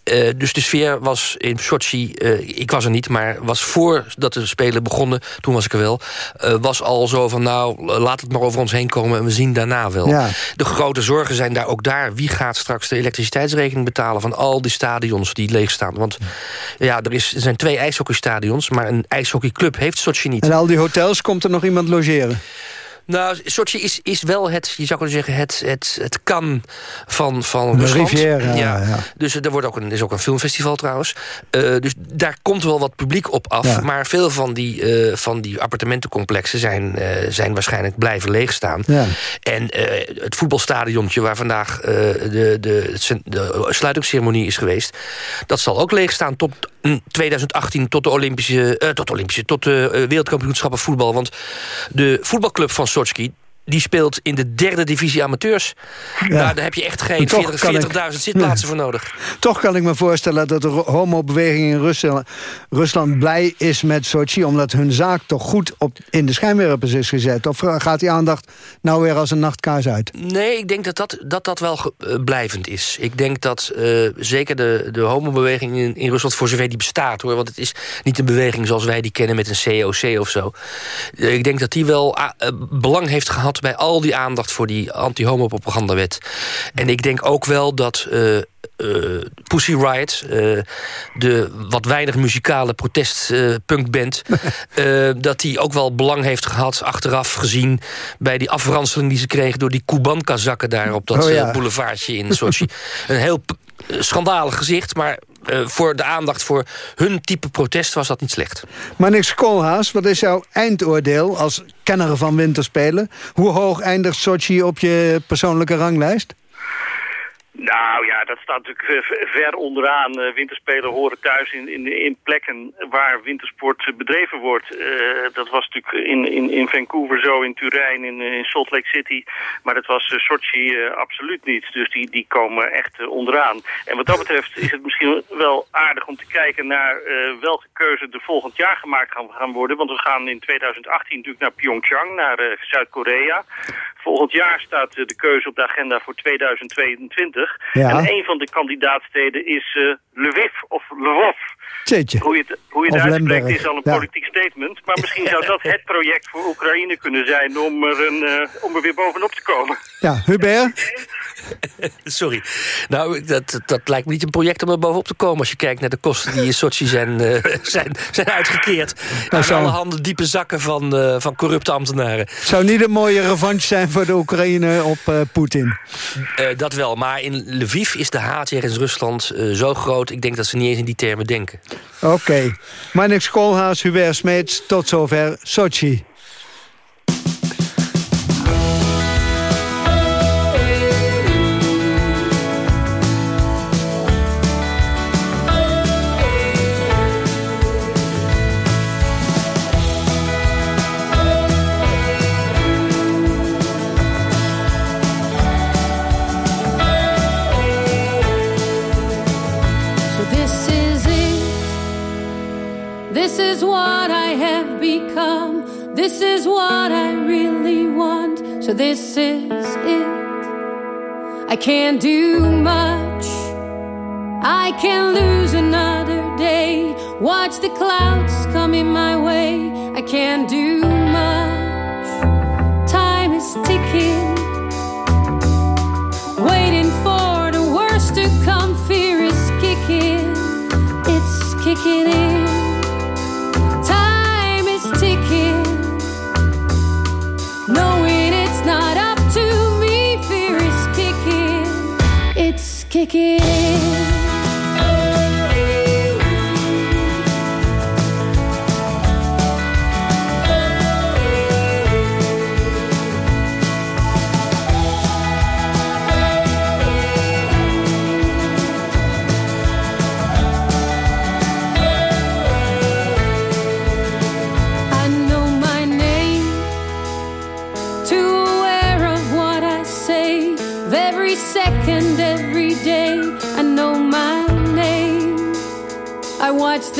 eh, dus de sfeer was in Sochi, eh, ik was er niet... maar was voordat de Spelen begonnen, toen was ik er wel... eh, was al zo van, nou, laat het maar over ons heen komen... en we zien daarna wel. Ja. De grote zorgen zijn daar ook daar. Wie gaat straks de elektriciteitsrekening betalen... van al die stadions die leegstaan? Want ja, er, is, er zijn twee ijshockeystadions... maar een ijshockeyclub heeft Sochi niet. En al die hotels, komt er nog iemand logeren? Nou, Sochi is, is wel het, je zou kunnen zeggen, het, het, het kan van, van De. Riviera, ja. Dus er wordt ook een, is ook een filmfestival trouwens. Eh, dus daar komt wel wat publiek op af. Ja. Maar veel van die, eh, van die appartementencomplexen zijn, eh, zijn waarschijnlijk blijven leegstaan. Ja. En het voetbalstadionnetje waar vandaag de, de, cen- de sluitingsceremonie is geweest... dat zal ook leegstaan tot 2018, tot de Olympische, eh, tot Olympische, tot de eh, wereldkampioenschappen voetbal. Want de voetbalclub van Sochi... Die speelt in de derde divisie amateurs. Daar, daar heb je echt geen Toch 40 kan ik- 40.000 zitplaatsen voor nodig. Toch kan ik me voorstellen dat de homobeweging in Rusland, Rusland blij is met Sochi... omdat hun zaak toch goed op, in de schijnwerpers is gezet. Of gaat die aandacht nou weer als een nachtkaars uit? Nee, ik denk dat dat, dat, dat wel eh, blijvend is. Ik denk dat eh, zeker de, de homobeweging in, in Rusland... voor zover die bestaat, hoor. Want het is niet een beweging zoals wij die kennen met een COC of zo. Eh, ik denk dat die wel ah, belang heeft gehad... bij al die aandacht voor die anti-homo-propagandawet. En ik denk ook wel dat... eh, eh, Pussy Riot, eh, de wat weinig muzikale protestpunkband... dat die ook wel belang heeft gehad, achteraf gezien... bij die afranseling die ze kregen door die Kuban-kazakken... daar op dat Oh ja. boulevardje in Sochi. Een heel schandalig gezicht, maar... eh, voor de aandacht voor hun type protest was dat niet slecht. Maar niks Koolhaas, wat is jouw eindoordeel als kenner van winterspelen? Hoe hoog eindigt Sochi op je persoonlijke ranglijst? Nou ja, dat staat natuurlijk eh, ver onderaan. Eh, winterspelen horen thuis in, in, in plekken waar wintersport bedreven wordt. Eh, dat was natuurlijk in, in, in Vancouver zo, in Turijn, in, in Salt Lake City. Maar dat was Sochi absoluut niet. Dus die, die komen echt onderaan. En wat dat betreft is het misschien wel aardig om te kijken naar welke keuze er volgend jaar gemaakt gaan, worden. Want we gaan in 2018 natuurlijk naar Pyeongchang, naar Zuid-Korea. Volgend jaar staat de keuze op de agenda voor 2022. Ja. En een van de kandidaatsteden is eh, Lviv of Lvov. Tjeetje. Hoe je het, hoe je het uitspreekt is al een ja. politiek statement. Maar misschien zou dat het project voor Oekraïne kunnen zijn om er, een, eh, om er weer bovenop te komen. Ja, Hubert? Sorry. Nou, dat, dat lijkt me niet een project om er bovenop te komen... als je kijkt naar de kosten die in Sochi zijn, eh, zijn, zijn uitgekeerd. aan zou- alle handen diepe zakken van, eh, van corrupte ambtenaren. Het zou niet een mooie revanche zijn voor de Oekraïne op eh, Poetin. Eh, dat wel, maar in Lviv is de haat jegens Rusland eh, zo groot... ik denk dat ze niet eens in die termen denken. Oké. Marnix Koolhaas, Hubert Smeets, tot zover Sochi. This is what I really want. So this is it. I can't do much. I can lose another day. Watch the clouds coming my way. I can't do much. Time is ticking. Waiting for the worst to come. Fear is kicking. It's kicking in.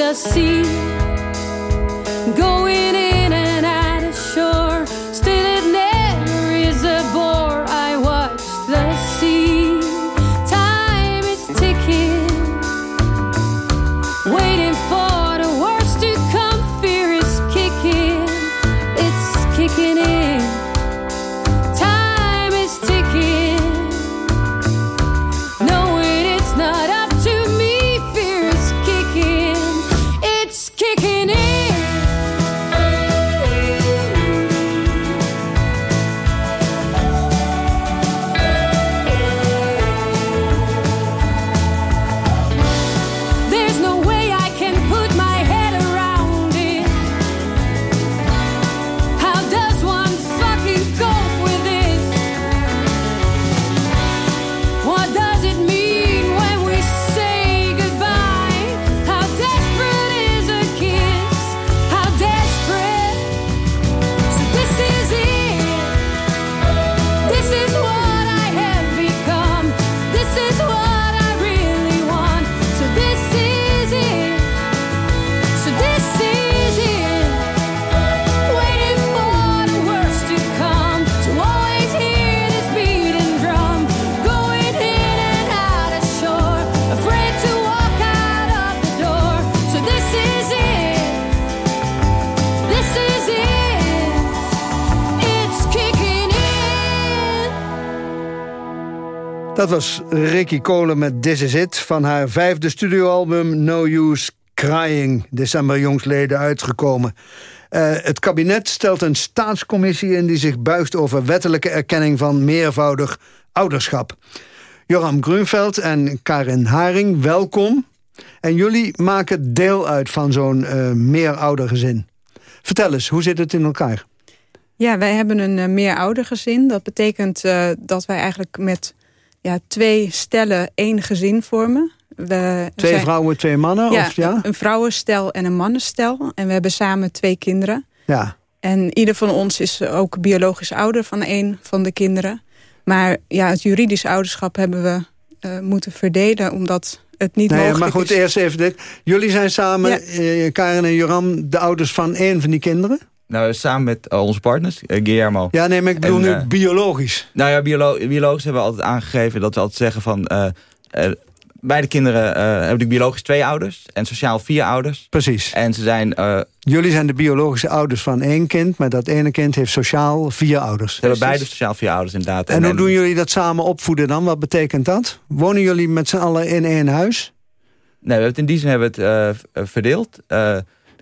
Watch the Dat was Ricky Kolen met This Is It... van haar vijfde studioalbum No Use Crying. December jongsleden uitgekomen. Eh, het kabinet stelt een staatscommissie in... die zich buigt over wettelijke erkenning van meervoudig ouderschap. Joram Grunveld en Karin Haring, welkom. En jullie maken deel uit van zo'n eh meeroudergezin. Vertel eens, hoe zit het in elkaar? Ja, wij hebben een uh, meeroudergezin. Dat betekent uh, dat wij eigenlijk met ja, twee stellen één gezin vormen. We twee zijn, vrouwen, twee mannen? Ja, of, ja? Een, vrouwenstel en een mannenstel. En we hebben samen twee kinderen. Ja. En ieder van ons is ook biologisch ouder van een van de kinderen. Maar ja, het juridisch ouderschap hebben we uh, moeten verdelen... omdat het niet nee, mogelijk Maar goed, is. eerst even dit. Jullie zijn samen, Ja. eh, Karen en Joram, de ouders van één van die kinderen? Nou, samen met uh, onze partners, uh, Guillermo. Ja, nee, maar ik bedoel En, nu uh, biologisch. Nou ja, biolo biologisch hebben we altijd aangegeven dat we altijd zeggen van... Beide kinderen hebben biologisch twee ouders en sociaal vier ouders. Precies. En ze zijn... Jullie zijn de biologische ouders van één kind... maar dat ene kind heeft sociaal vier ouders. Ze hebben beide sociaal vier ouders, inderdaad. En, en hoe doen jullie dat samen opvoeden dan? Wat betekent dat? Wonen jullie met z'n allen in één huis? Nee, we hebben het in die zin hebben we het verdeeld.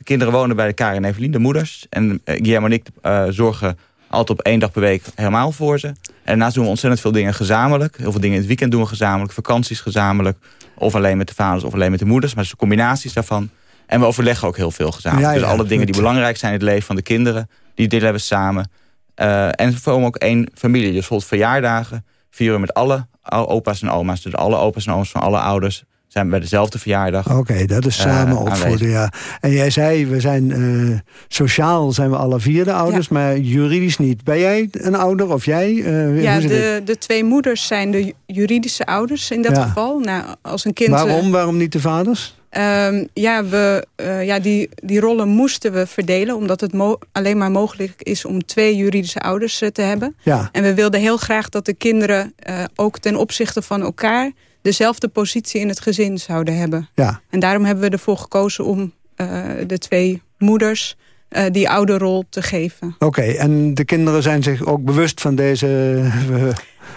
De kinderen wonen bij de Karin en Evelien, de moeders. En uh, Guillermo en ik uh, zorgen altijd op één dag per week helemaal voor ze. En daarnaast doen we ontzettend veel dingen gezamenlijk. Heel veel dingen in het weekend doen we gezamenlijk. Vakanties gezamenlijk. Of alleen met de vaders of alleen met de moeders. Maar is combinaties daarvan. En we overleggen ook heel veel gezamenlijk. Ja, ja, dus alle dingen die belangrijk zijn in het leven van de kinderen... die delen we samen. Uh, en we vormen ook één familie. Dus bijvoorbeeld verjaardagen vieren we met alle opa's en oma's. Dus alle opa's en oma's van alle ouders zijn we bij dezelfde verjaardag. Oké, okay, dat is samen uh, opvoeden, ja. En jij zei, we zijn uh, sociaal zijn we alle vier de ouders, ja. maar juridisch niet. Ben jij een ouder of jij? Uh, ja, de, de twee moeders zijn de juridische ouders in dat ja. geval. Nou, als een kind, Waarom? Waarom niet de vaders? Ehm, ja, we, eh, ja die, die rollen moesten we verdelen... omdat het alleen maar mogelijk is om twee juridische ouders eh, te hebben. Ja. En we wilden heel graag dat de kinderen eh, ook ten opzichte van elkaar... dezelfde positie in het gezin zouden hebben. Ja. En daarom hebben we ervoor gekozen om eh, de twee moeders... eh, die ouderrol te geven. Oké, en de kinderen zijn zich ook bewust van deze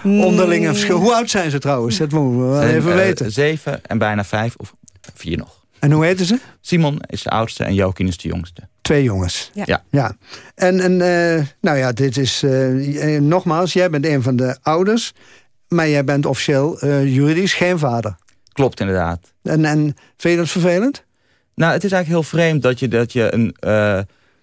eh, onderlinge verschil. Hoe oud zijn ze trouwens? Dat moeten we wel Zijn, even weten. Zeven en bijna vijf, of vier nog. En hoe heten ze? Simon is de oudste en Jokin is de jongste. Twee jongens. Ja. Ja. ja. En, en eh, nou ja, dit is... nogmaals, jij bent een van de ouders... maar jij bent officieel eh, juridisch geen vader. Klopt inderdaad. En, en vind je dat vervelend? Nou, het is eigenlijk heel vreemd dat je, dat je een... eh,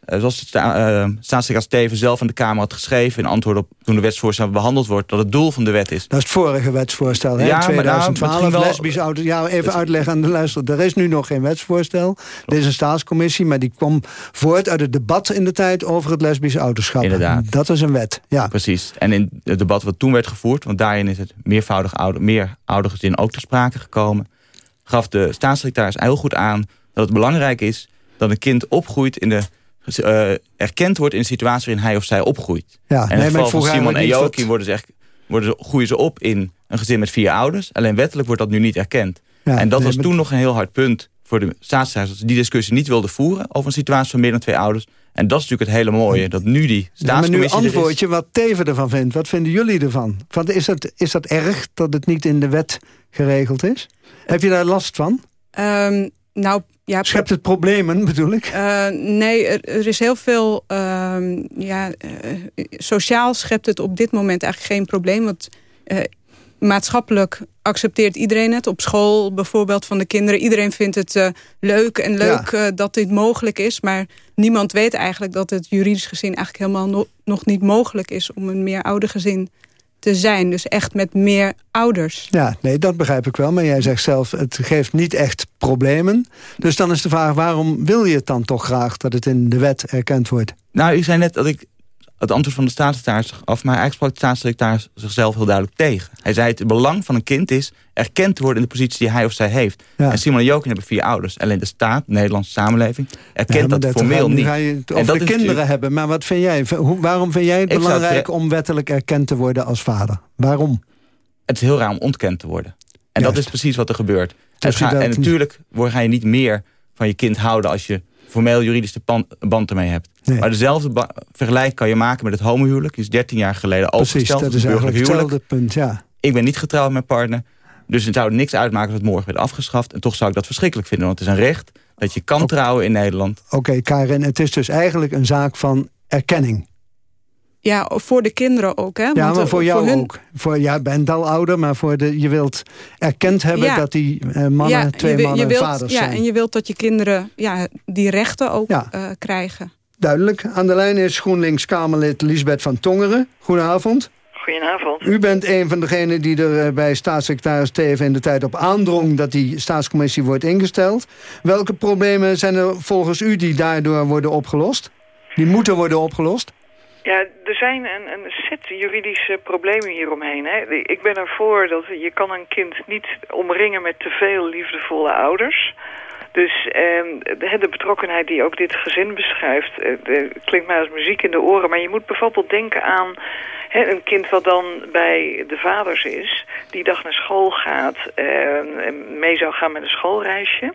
zoals de sta, eh, staatssecretaris Steven zelf aan de Kamer had geschreven... in antwoord op toen de wetsvoorstel behandeld wordt... dat het doel van de wet is... Dat is het vorige wetsvoorstel, hè? Ja, maar nou, 2012. misschien wel- lesbisch ouders. Ja, even uitleggen aan de luisteraar. Er is nu nog geen wetsvoorstel. Er is een staatscommissie, maar die kwam voort uit het debat in de tijd... over het lesbisch ouderschap. Inderdaad. Dat is een wet, ja. Precies. En in het debat wat toen werd gevoerd... want daarin is het meervoudig ouder, meer oudergezin ook ter sprake gekomen... gaf de staatssecretaris heel goed aan dat het belangrijk is... dat een kind opgroeit in de... eh, erkend wordt in de situatie waarin hij of zij opgroeit. Ja, en in het geval van Simon en Joachim worden ze echt, worden ze, groeien ze op in een gezin met vier ouders. Alleen wettelijk wordt dat nu niet erkend. Ja, en dat nee, was maar- toen nog een heel hard punt voor de staatssecretaris... dat ze die discussie niet wilden voeren over een situatie van meer dan twee ouders. En dat is natuurlijk het hele mooie, dat nu die Ja, maar nu staatscommissie antwoord je wat Teven ervan vindt. Wat vinden jullie ervan? Want is, dat, is dat erg dat het niet in de wet geregeld is? Heb je daar last van? Ehm, nou, ja, Schept het problemen, bedoel ik? Eh, nee, er, er is heel veel... ehm, ja, eh, sociaal schept het op dit moment eigenlijk geen probleem. Want eh, maatschappelijk accepteert iedereen het. Op school bijvoorbeeld van de kinderen. Iedereen vindt het leuk en leuk dat dit mogelijk is. Maar niemand weet eigenlijk dat het juridisch gezien... eigenlijk helemaal no- nog niet mogelijk is om een meeroudergezin te zijn. Dus echt met meer ouders. Ja, nee, dat begrijp ik wel. Maar jij zegt zelf, het geeft niet echt problemen. Dus dan is de vraag, waarom wil je het dan toch graag... dat het in de wet erkend wordt? Nou, ik zei net dat ik het antwoord van de staatssecretaris af... maar eigenlijk sprak de staatssecretaris zichzelf heel duidelijk tegen. Hij zei het belang van een kind is erkend te worden in de positie die hij of zij heeft. Ja. En Simon en Jokin hebben vier ouders. Alleen de staat, de Nederlandse samenleving, erkent Ja, dat formeel niet. ga je het En dat de kinderen natuurlijk- hebben. Maar wat vind jij? Hoe, waarom vind jij het Ik zou het belangrijk re- om wettelijk erkend te worden als vader? Waarom? Het is heel raar om ontkend te worden. En dat is precies wat er gebeurt. Dus en niet- natuurlijk ga je niet meer van je kind houden... als je formeel juridisch de pan- band ermee hebt. Nee. Maar dezelfde vergelijk kan je maken met het homohuwelijk. Die is 13 jaar geleden Precies, opgesteld. dat is eigenlijk burgerlijk huwelijk. hetzelfde punt, ja. Ik ben niet getrouwd met mijn partner. Dus het zou niks uitmaken als het morgen werd afgeschaft. En toch zou ik dat verschrikkelijk vinden. Want het is een recht dat je kan trouwen in Nederland. Oké, Karin, het is dus eigenlijk een zaak van erkenning. Ja, voor de kinderen ook. Hè? Ja, Want, maar eh, voor jou hun- ook. Voor, jij bent al ouder, maar voor de, je wilt erkend hebben Ja. dat die eh, mannen, twee je, mannen je wilt, vaders ja, zijn. en je wilt dat je kinderen ja, die rechten ook Ja. eh, krijgen. Duidelijk. Aan de lijn is GroenLinks-Kamerlid Lisbeth van Tongeren. Goedenavond. Goedenavond. U bent een van degenen die er eh, bij staatssecretaris Teven in de tijd op aandrong... dat die staatscommissie wordt ingesteld. Welke problemen zijn er volgens u die daardoor worden opgelost? Die moeten worden opgelost? Ja, er zijn een, een set juridische problemen hieromheen. Hè. Ik ben ervoor dat je kan een kind niet omringen met te veel liefdevolle ouders. Dus ehm, de, betrokkenheid die ook dit gezin beschrijft, eh, klinkt mij als muziek in de oren. Maar je moet bijvoorbeeld denken aan hè, een kind wat dan bij de vaders is, die dag naar school gaat, ehm, en mee zou gaan met een schoolreisje.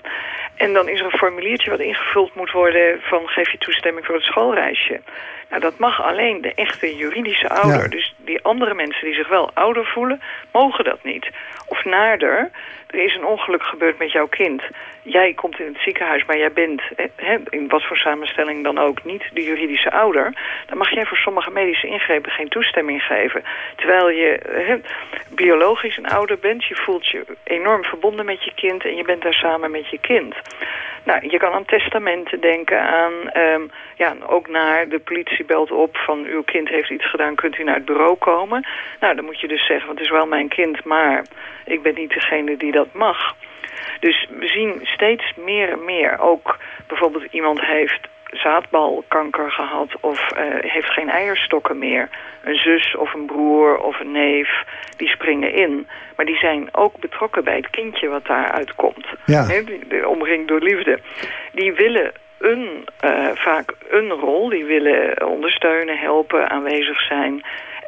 En dan is er een formuliertje wat ingevuld moet worden van geef je toestemming voor het schoolreisje. Nou, dat mag alleen de echte juridische ouder. Ja. Dus die andere mensen die zich wel ouder voelen, mogen dat niet. Of naarder, er is een ongeluk gebeurd met jouw kind. Jij komt in het ziekenhuis, maar jij bent, eh, in wat voor samenstelling dan ook, niet de juridische ouder. Dan mag jij voor sommige medische ingrepen geen toestemming geven. Terwijl je eh, biologisch een ouder bent, je voelt je enorm verbonden met je kind en je bent daar samen met je kind. Nou, je kan aan testamenten denken, aan, ehm, ja, ook naar de politie belt op van uw kind heeft iets gedaan, kunt u naar het bureau komen? Nou, dan moet je dus zeggen, want het is wel mijn kind, maar ik ben niet degene die dat mag. Dus we zien steeds meer en meer, ook bijvoorbeeld iemand heeft zaadbalkanker gehad of eh, heeft geen eierstokken meer. Een zus of een broer of een neef, die springen in. Maar die zijn ook betrokken bij het kindje wat daaruit komt. Ja. Die- omringd door liefde. Die willen een, eh, vaak een rol, die willen ondersteunen, helpen, aanwezig zijn.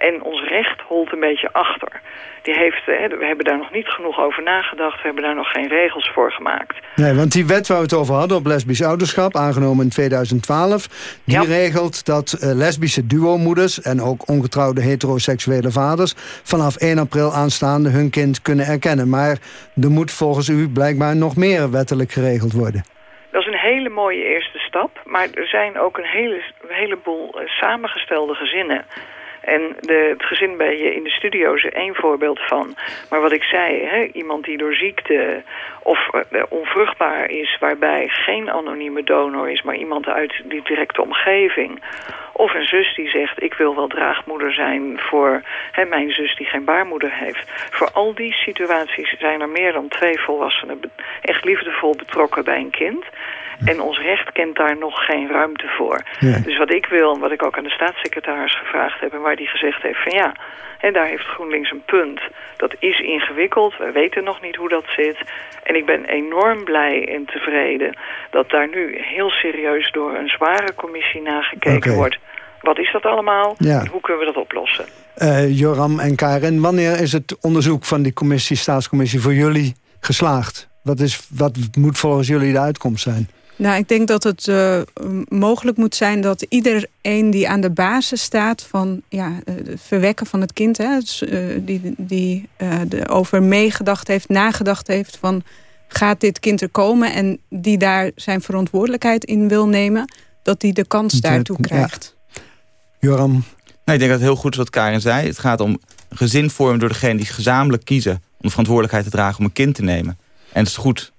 En ons recht holt een beetje achter. Die heeft, hè, we hebben daar nog niet genoeg over nagedacht. We hebben daar nog geen regels voor gemaakt. Nee, want die wet waar we het over hadden op lesbisch ouderschap... aangenomen in 2012, die regelt dat eh, lesbische duomoeders... en ook ongetrouwde heteroseksuele vaders... vanaf 1 april aanstaande hun kind kunnen erkennen. Maar er moet volgens u blijkbaar nog meer wettelijk geregeld worden. Dat is een hele mooie eerste stap. Maar er zijn ook een hele, heleboel eh, samengestelde gezinnen. En de, het gezin bij je in de studio is er één voorbeeld van. Maar wat ik zei, hè, iemand die door ziekte of eh, onvruchtbaar is... waarbij geen anonieme donor is, maar iemand uit die directe omgeving... Of een zus die zegt, ik wil wel draagmoeder zijn voor hè, mijn zus die geen baarmoeder heeft. Voor al die situaties zijn er meer dan twee volwassenen echt liefdevol betrokken bij een kind. En ons recht kent daar nog geen ruimte voor. Dus wat ik wil, en wat ik ook aan de staatssecretaris gevraagd heb... en waar die gezegd heeft van ja, en daar heeft GroenLinks een punt. Dat is ingewikkeld, we weten nog niet hoe dat zit. En ik ben enorm blij en tevreden dat daar nu heel serieus... door een zware commissie nagekeken wordt. Wat is dat allemaal Ja. en hoe kunnen we dat oplossen? Eh, Joram en Karin, wanneer is het onderzoek van die commissie, staatscommissie voor jullie geslaagd? Wat, is, wat moet volgens jullie de uitkomst zijn? Nou, ik denk dat het eh, mogelijk moet zijn dat iedereen die aan de basis staat van ja, eh, het verwekken van het kind, hè, dus, eh, die, die eh, de, over meegedacht heeft, nagedacht heeft van gaat dit kind er komen en die daar zijn verantwoordelijkheid in wil nemen, dat die de kans daartoe Ja. krijgt. Joram? Nee, ik denk dat het heel goed is wat Karin zei. Het gaat om gezin vormen door degene die gezamenlijk kiezen... om de verantwoordelijkheid te dragen om een kind te nemen. En het is goed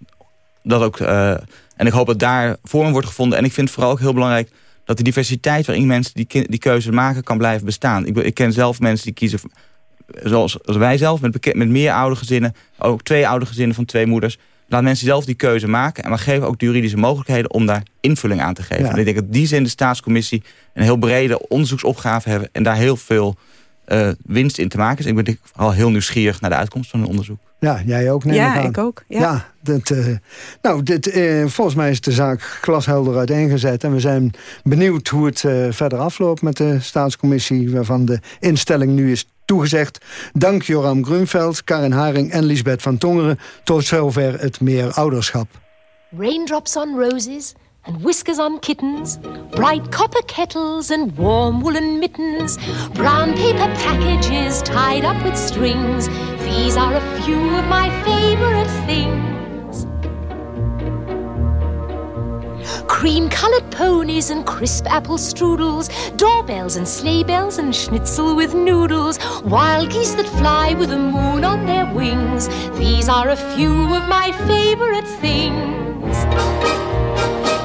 dat ook... eh, en ik hoop dat daar vorm wordt gevonden. En ik vind het vooral ook heel belangrijk... dat de diversiteit waarin mensen die, die keuze maken... kan blijven bestaan. Ik, ik ken zelf mensen die kiezen... zoals als wij zelf, met, met meer oude gezinnen... ook twee oude gezinnen van twee moeders... Laat mensen zelf die keuze maken. En we geven ook de juridische mogelijkheden om daar invulling aan te geven. Ja. En ik denk dat die zin de staatscommissie een heel brede onderzoeksopgave hebben. En daar heel veel eh, winst in te maken is. Ik ben al heel nieuwsgierig naar de uitkomst van hun onderzoek. Ja, jij ook neem Ja, aan. ik ook, ja. dat, eh, nou, dit, eh, volgens mij is de zaak glashelder uiteengezet. En we zijn benieuwd hoe het eh, verder afloopt met de staatscommissie... waarvan de instelling nu is toegezegd. Dank Joram Grunveld, Karin Haring en Lisbeth van Tongeren. Tot zover het meer ouderschap. Raindrops on roses and whiskers on kittens, bright copper kettles and warm woolen mittens, brown paper packages tied up with strings. These are a few of my favorite things. Cream colored ponies and crisp apple strudels, doorbells and sleigh bells and schnitzel with noodles, wild geese that fly with the moon on their wings. These are a few of my favorite things.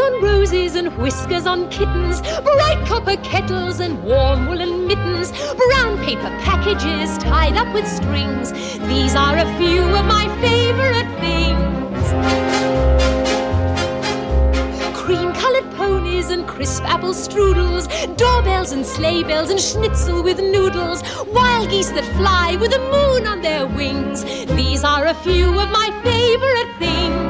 On roses and whiskers on kittens, bright copper kettles and warm woolen mittens, brown paper packages tied up with strings. These are a few of my favorite things. Cream colored ponies and crisp apple strudels, doorbells and sleigh bells and schnitzel with noodles, wild geese that fly with the moon on their wings. These are a few of my favorite things.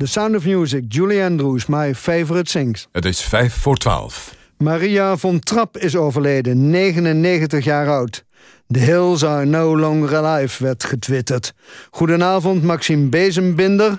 The Sound of Music, Julie Andrews, my favorite things. Het is vijf voor twaalf. Maria von Trapp is overleden, 99 jaar oud. The hills are no longer alive, werd getwitterd. Goedenavond, Maxime Bezembinder,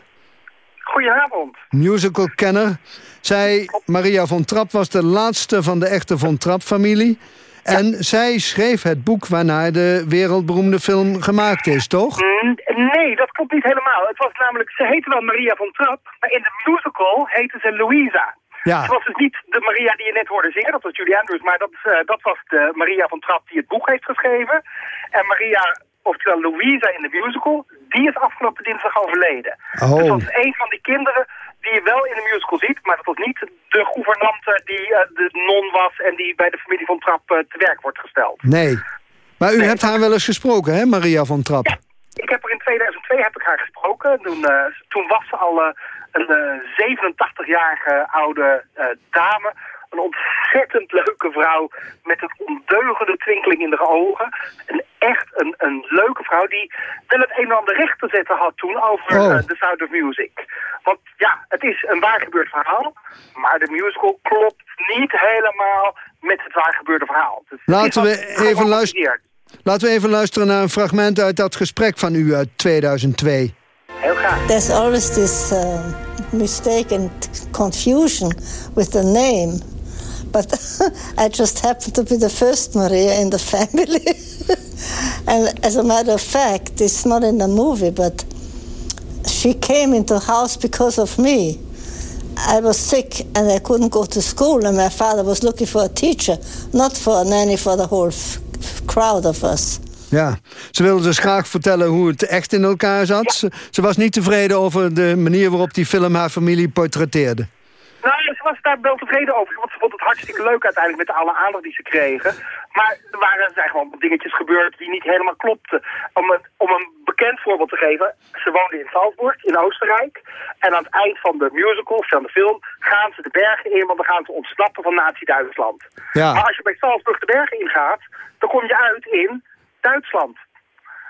Goedenavond. musicalkenner. Zij, Maria von Trapp, was de laatste van de echte von Trapp-familie. En zij schreef het boek waarna de wereldberoemde film gemaakt is, toch? Mm, Nee, dat klopt niet helemaal. Het was namelijk, ze heette wel Maria von Trapp, maar in de musical heette ze Louisa. Ja. Ze was dus niet de Maria die je net hoorde zingen, dat was Julie Andrews, maar dat, eh, dat was de Maria von Trapp die het boek heeft geschreven. En Maria, oftewel Louisa in de musical, die is afgelopen dinsdag overleden. Oh. Dus dat is een van die kinderen die je wel in de musical ziet, maar dat was niet de gouvernante die eh, de non was en die bij de familie von Trapp eh, te werk wordt gesteld. Nee. Maar u hebt haar wel eens gesproken, hè, Maria von Trapp? Ik heb er in 2002 heb ik haar gesproken. Toen, eh, toen was ze al een eh, 87-jarige oude dame. Een ontzettend leuke vrouw met een ondeugende twinkeling in de ogen. Een echt een, een leuke vrouw die wel het een en ander recht te zetten had toen over Oh. eh, The Sound of Music. Want ja, het is een waar gebeurd verhaal. Maar de musical klopt niet helemaal met het waar gebeurde verhaal. Dus Laten we even luisteren. Laten we even luisteren naar een fragment uit dat gesprek van u uit 2002. Heel graag. There's always this uh, mistake and confusion with the name. But I just happen to be the first Maria in the family. and as a matter of fact, it's not in the movie, but she came into the house because of me. I was sick and I couldn't go to school, and my father was looking for a teacher, not for a nanny for the whole crowd of us. Ja, ze wilde dus graag vertellen hoe het echt in elkaar zat. Ze, ze was niet tevreden over de manier waarop die film haar familie portretteerde. Nou, ze was daar wel tevreden over. Want ze vond het hartstikke leuk uiteindelijk met alle aandacht die ze kregen. Maar er waren zijn gewoon dingetjes gebeurd die niet helemaal klopten. Om een, om een bekend voorbeeld te geven. Ze woonde in Salzburg in Oostenrijk. En aan het eind van de musical, of van de film, gaan ze de bergen in. Want dan gaan ze ontsnappen van Nazi-Duitsland. Ja. Maar als je bij Salzburg de bergen ingaat, dan kom je uit in Duitsland.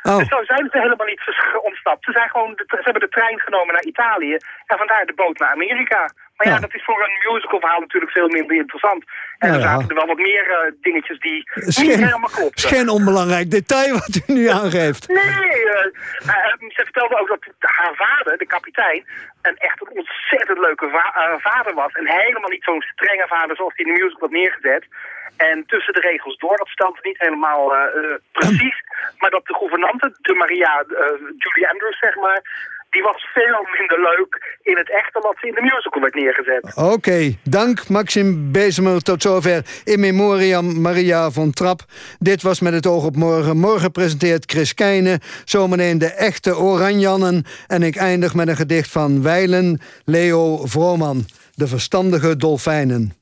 Oh. Dus zo zijn ze helemaal niet ontsnapt. Ze, zijn gewoon de, ze hebben de trein genomen naar Italië en vandaar de boot naar Amerika. Maar ja, Ja. dat is voor een musical verhaal natuurlijk veel minder interessant. En Nou er ja. zaten er wel wat meer eh, dingetjes die niet geen, helemaal het is geen onbelangrijk detail wat u nu aangeeft. Nee, eh, eh, ze vertelde ook dat haar vader, de kapitein, een echt een ontzettend leuke va- vader was. En helemaal niet zo'n strenge vader zoals hij in de musical had neergezet. En tussen de regels door, dat stond niet helemaal precies. Maar dat de gouvernante, de Maria Julie Andrews, zeg maar, die was veel minder leuk in het echte wat ze in de musical werd neergezet. Oké, dank Maxim Bezemer. Tot zover in memoriam Maria von Trapp. Dit was Met het oog op morgen. Morgen presenteert Chris Keijne. Zometeen de echte Oranjannen. En ik eindig met een gedicht van Weilen Leo Vrooman. De verstandige dolfijnen.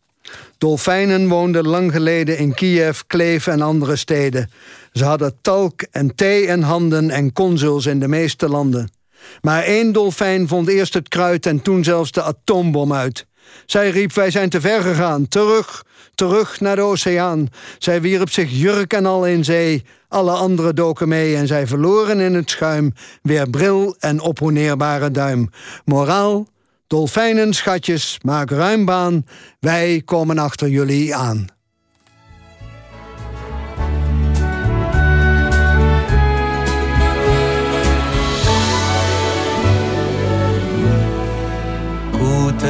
Dolfijnen woonden lang geleden in Kiev, Kleef en andere steden. Ze hadden talk en thee in handen en consuls in de meeste landen. Maar één dolfijn vond eerst het kruid en toen zelfs de atoombom uit. Zij riep, wij zijn te ver gegaan, terug, terug naar de oceaan. Zij wierp zich jurk en al in zee, alle anderen doken mee... en zij verloren in het schuim weer bril en opponeerbare duim. Moraal, dolfijnen, schatjes, maak ruim baan, wij komen achter jullie aan.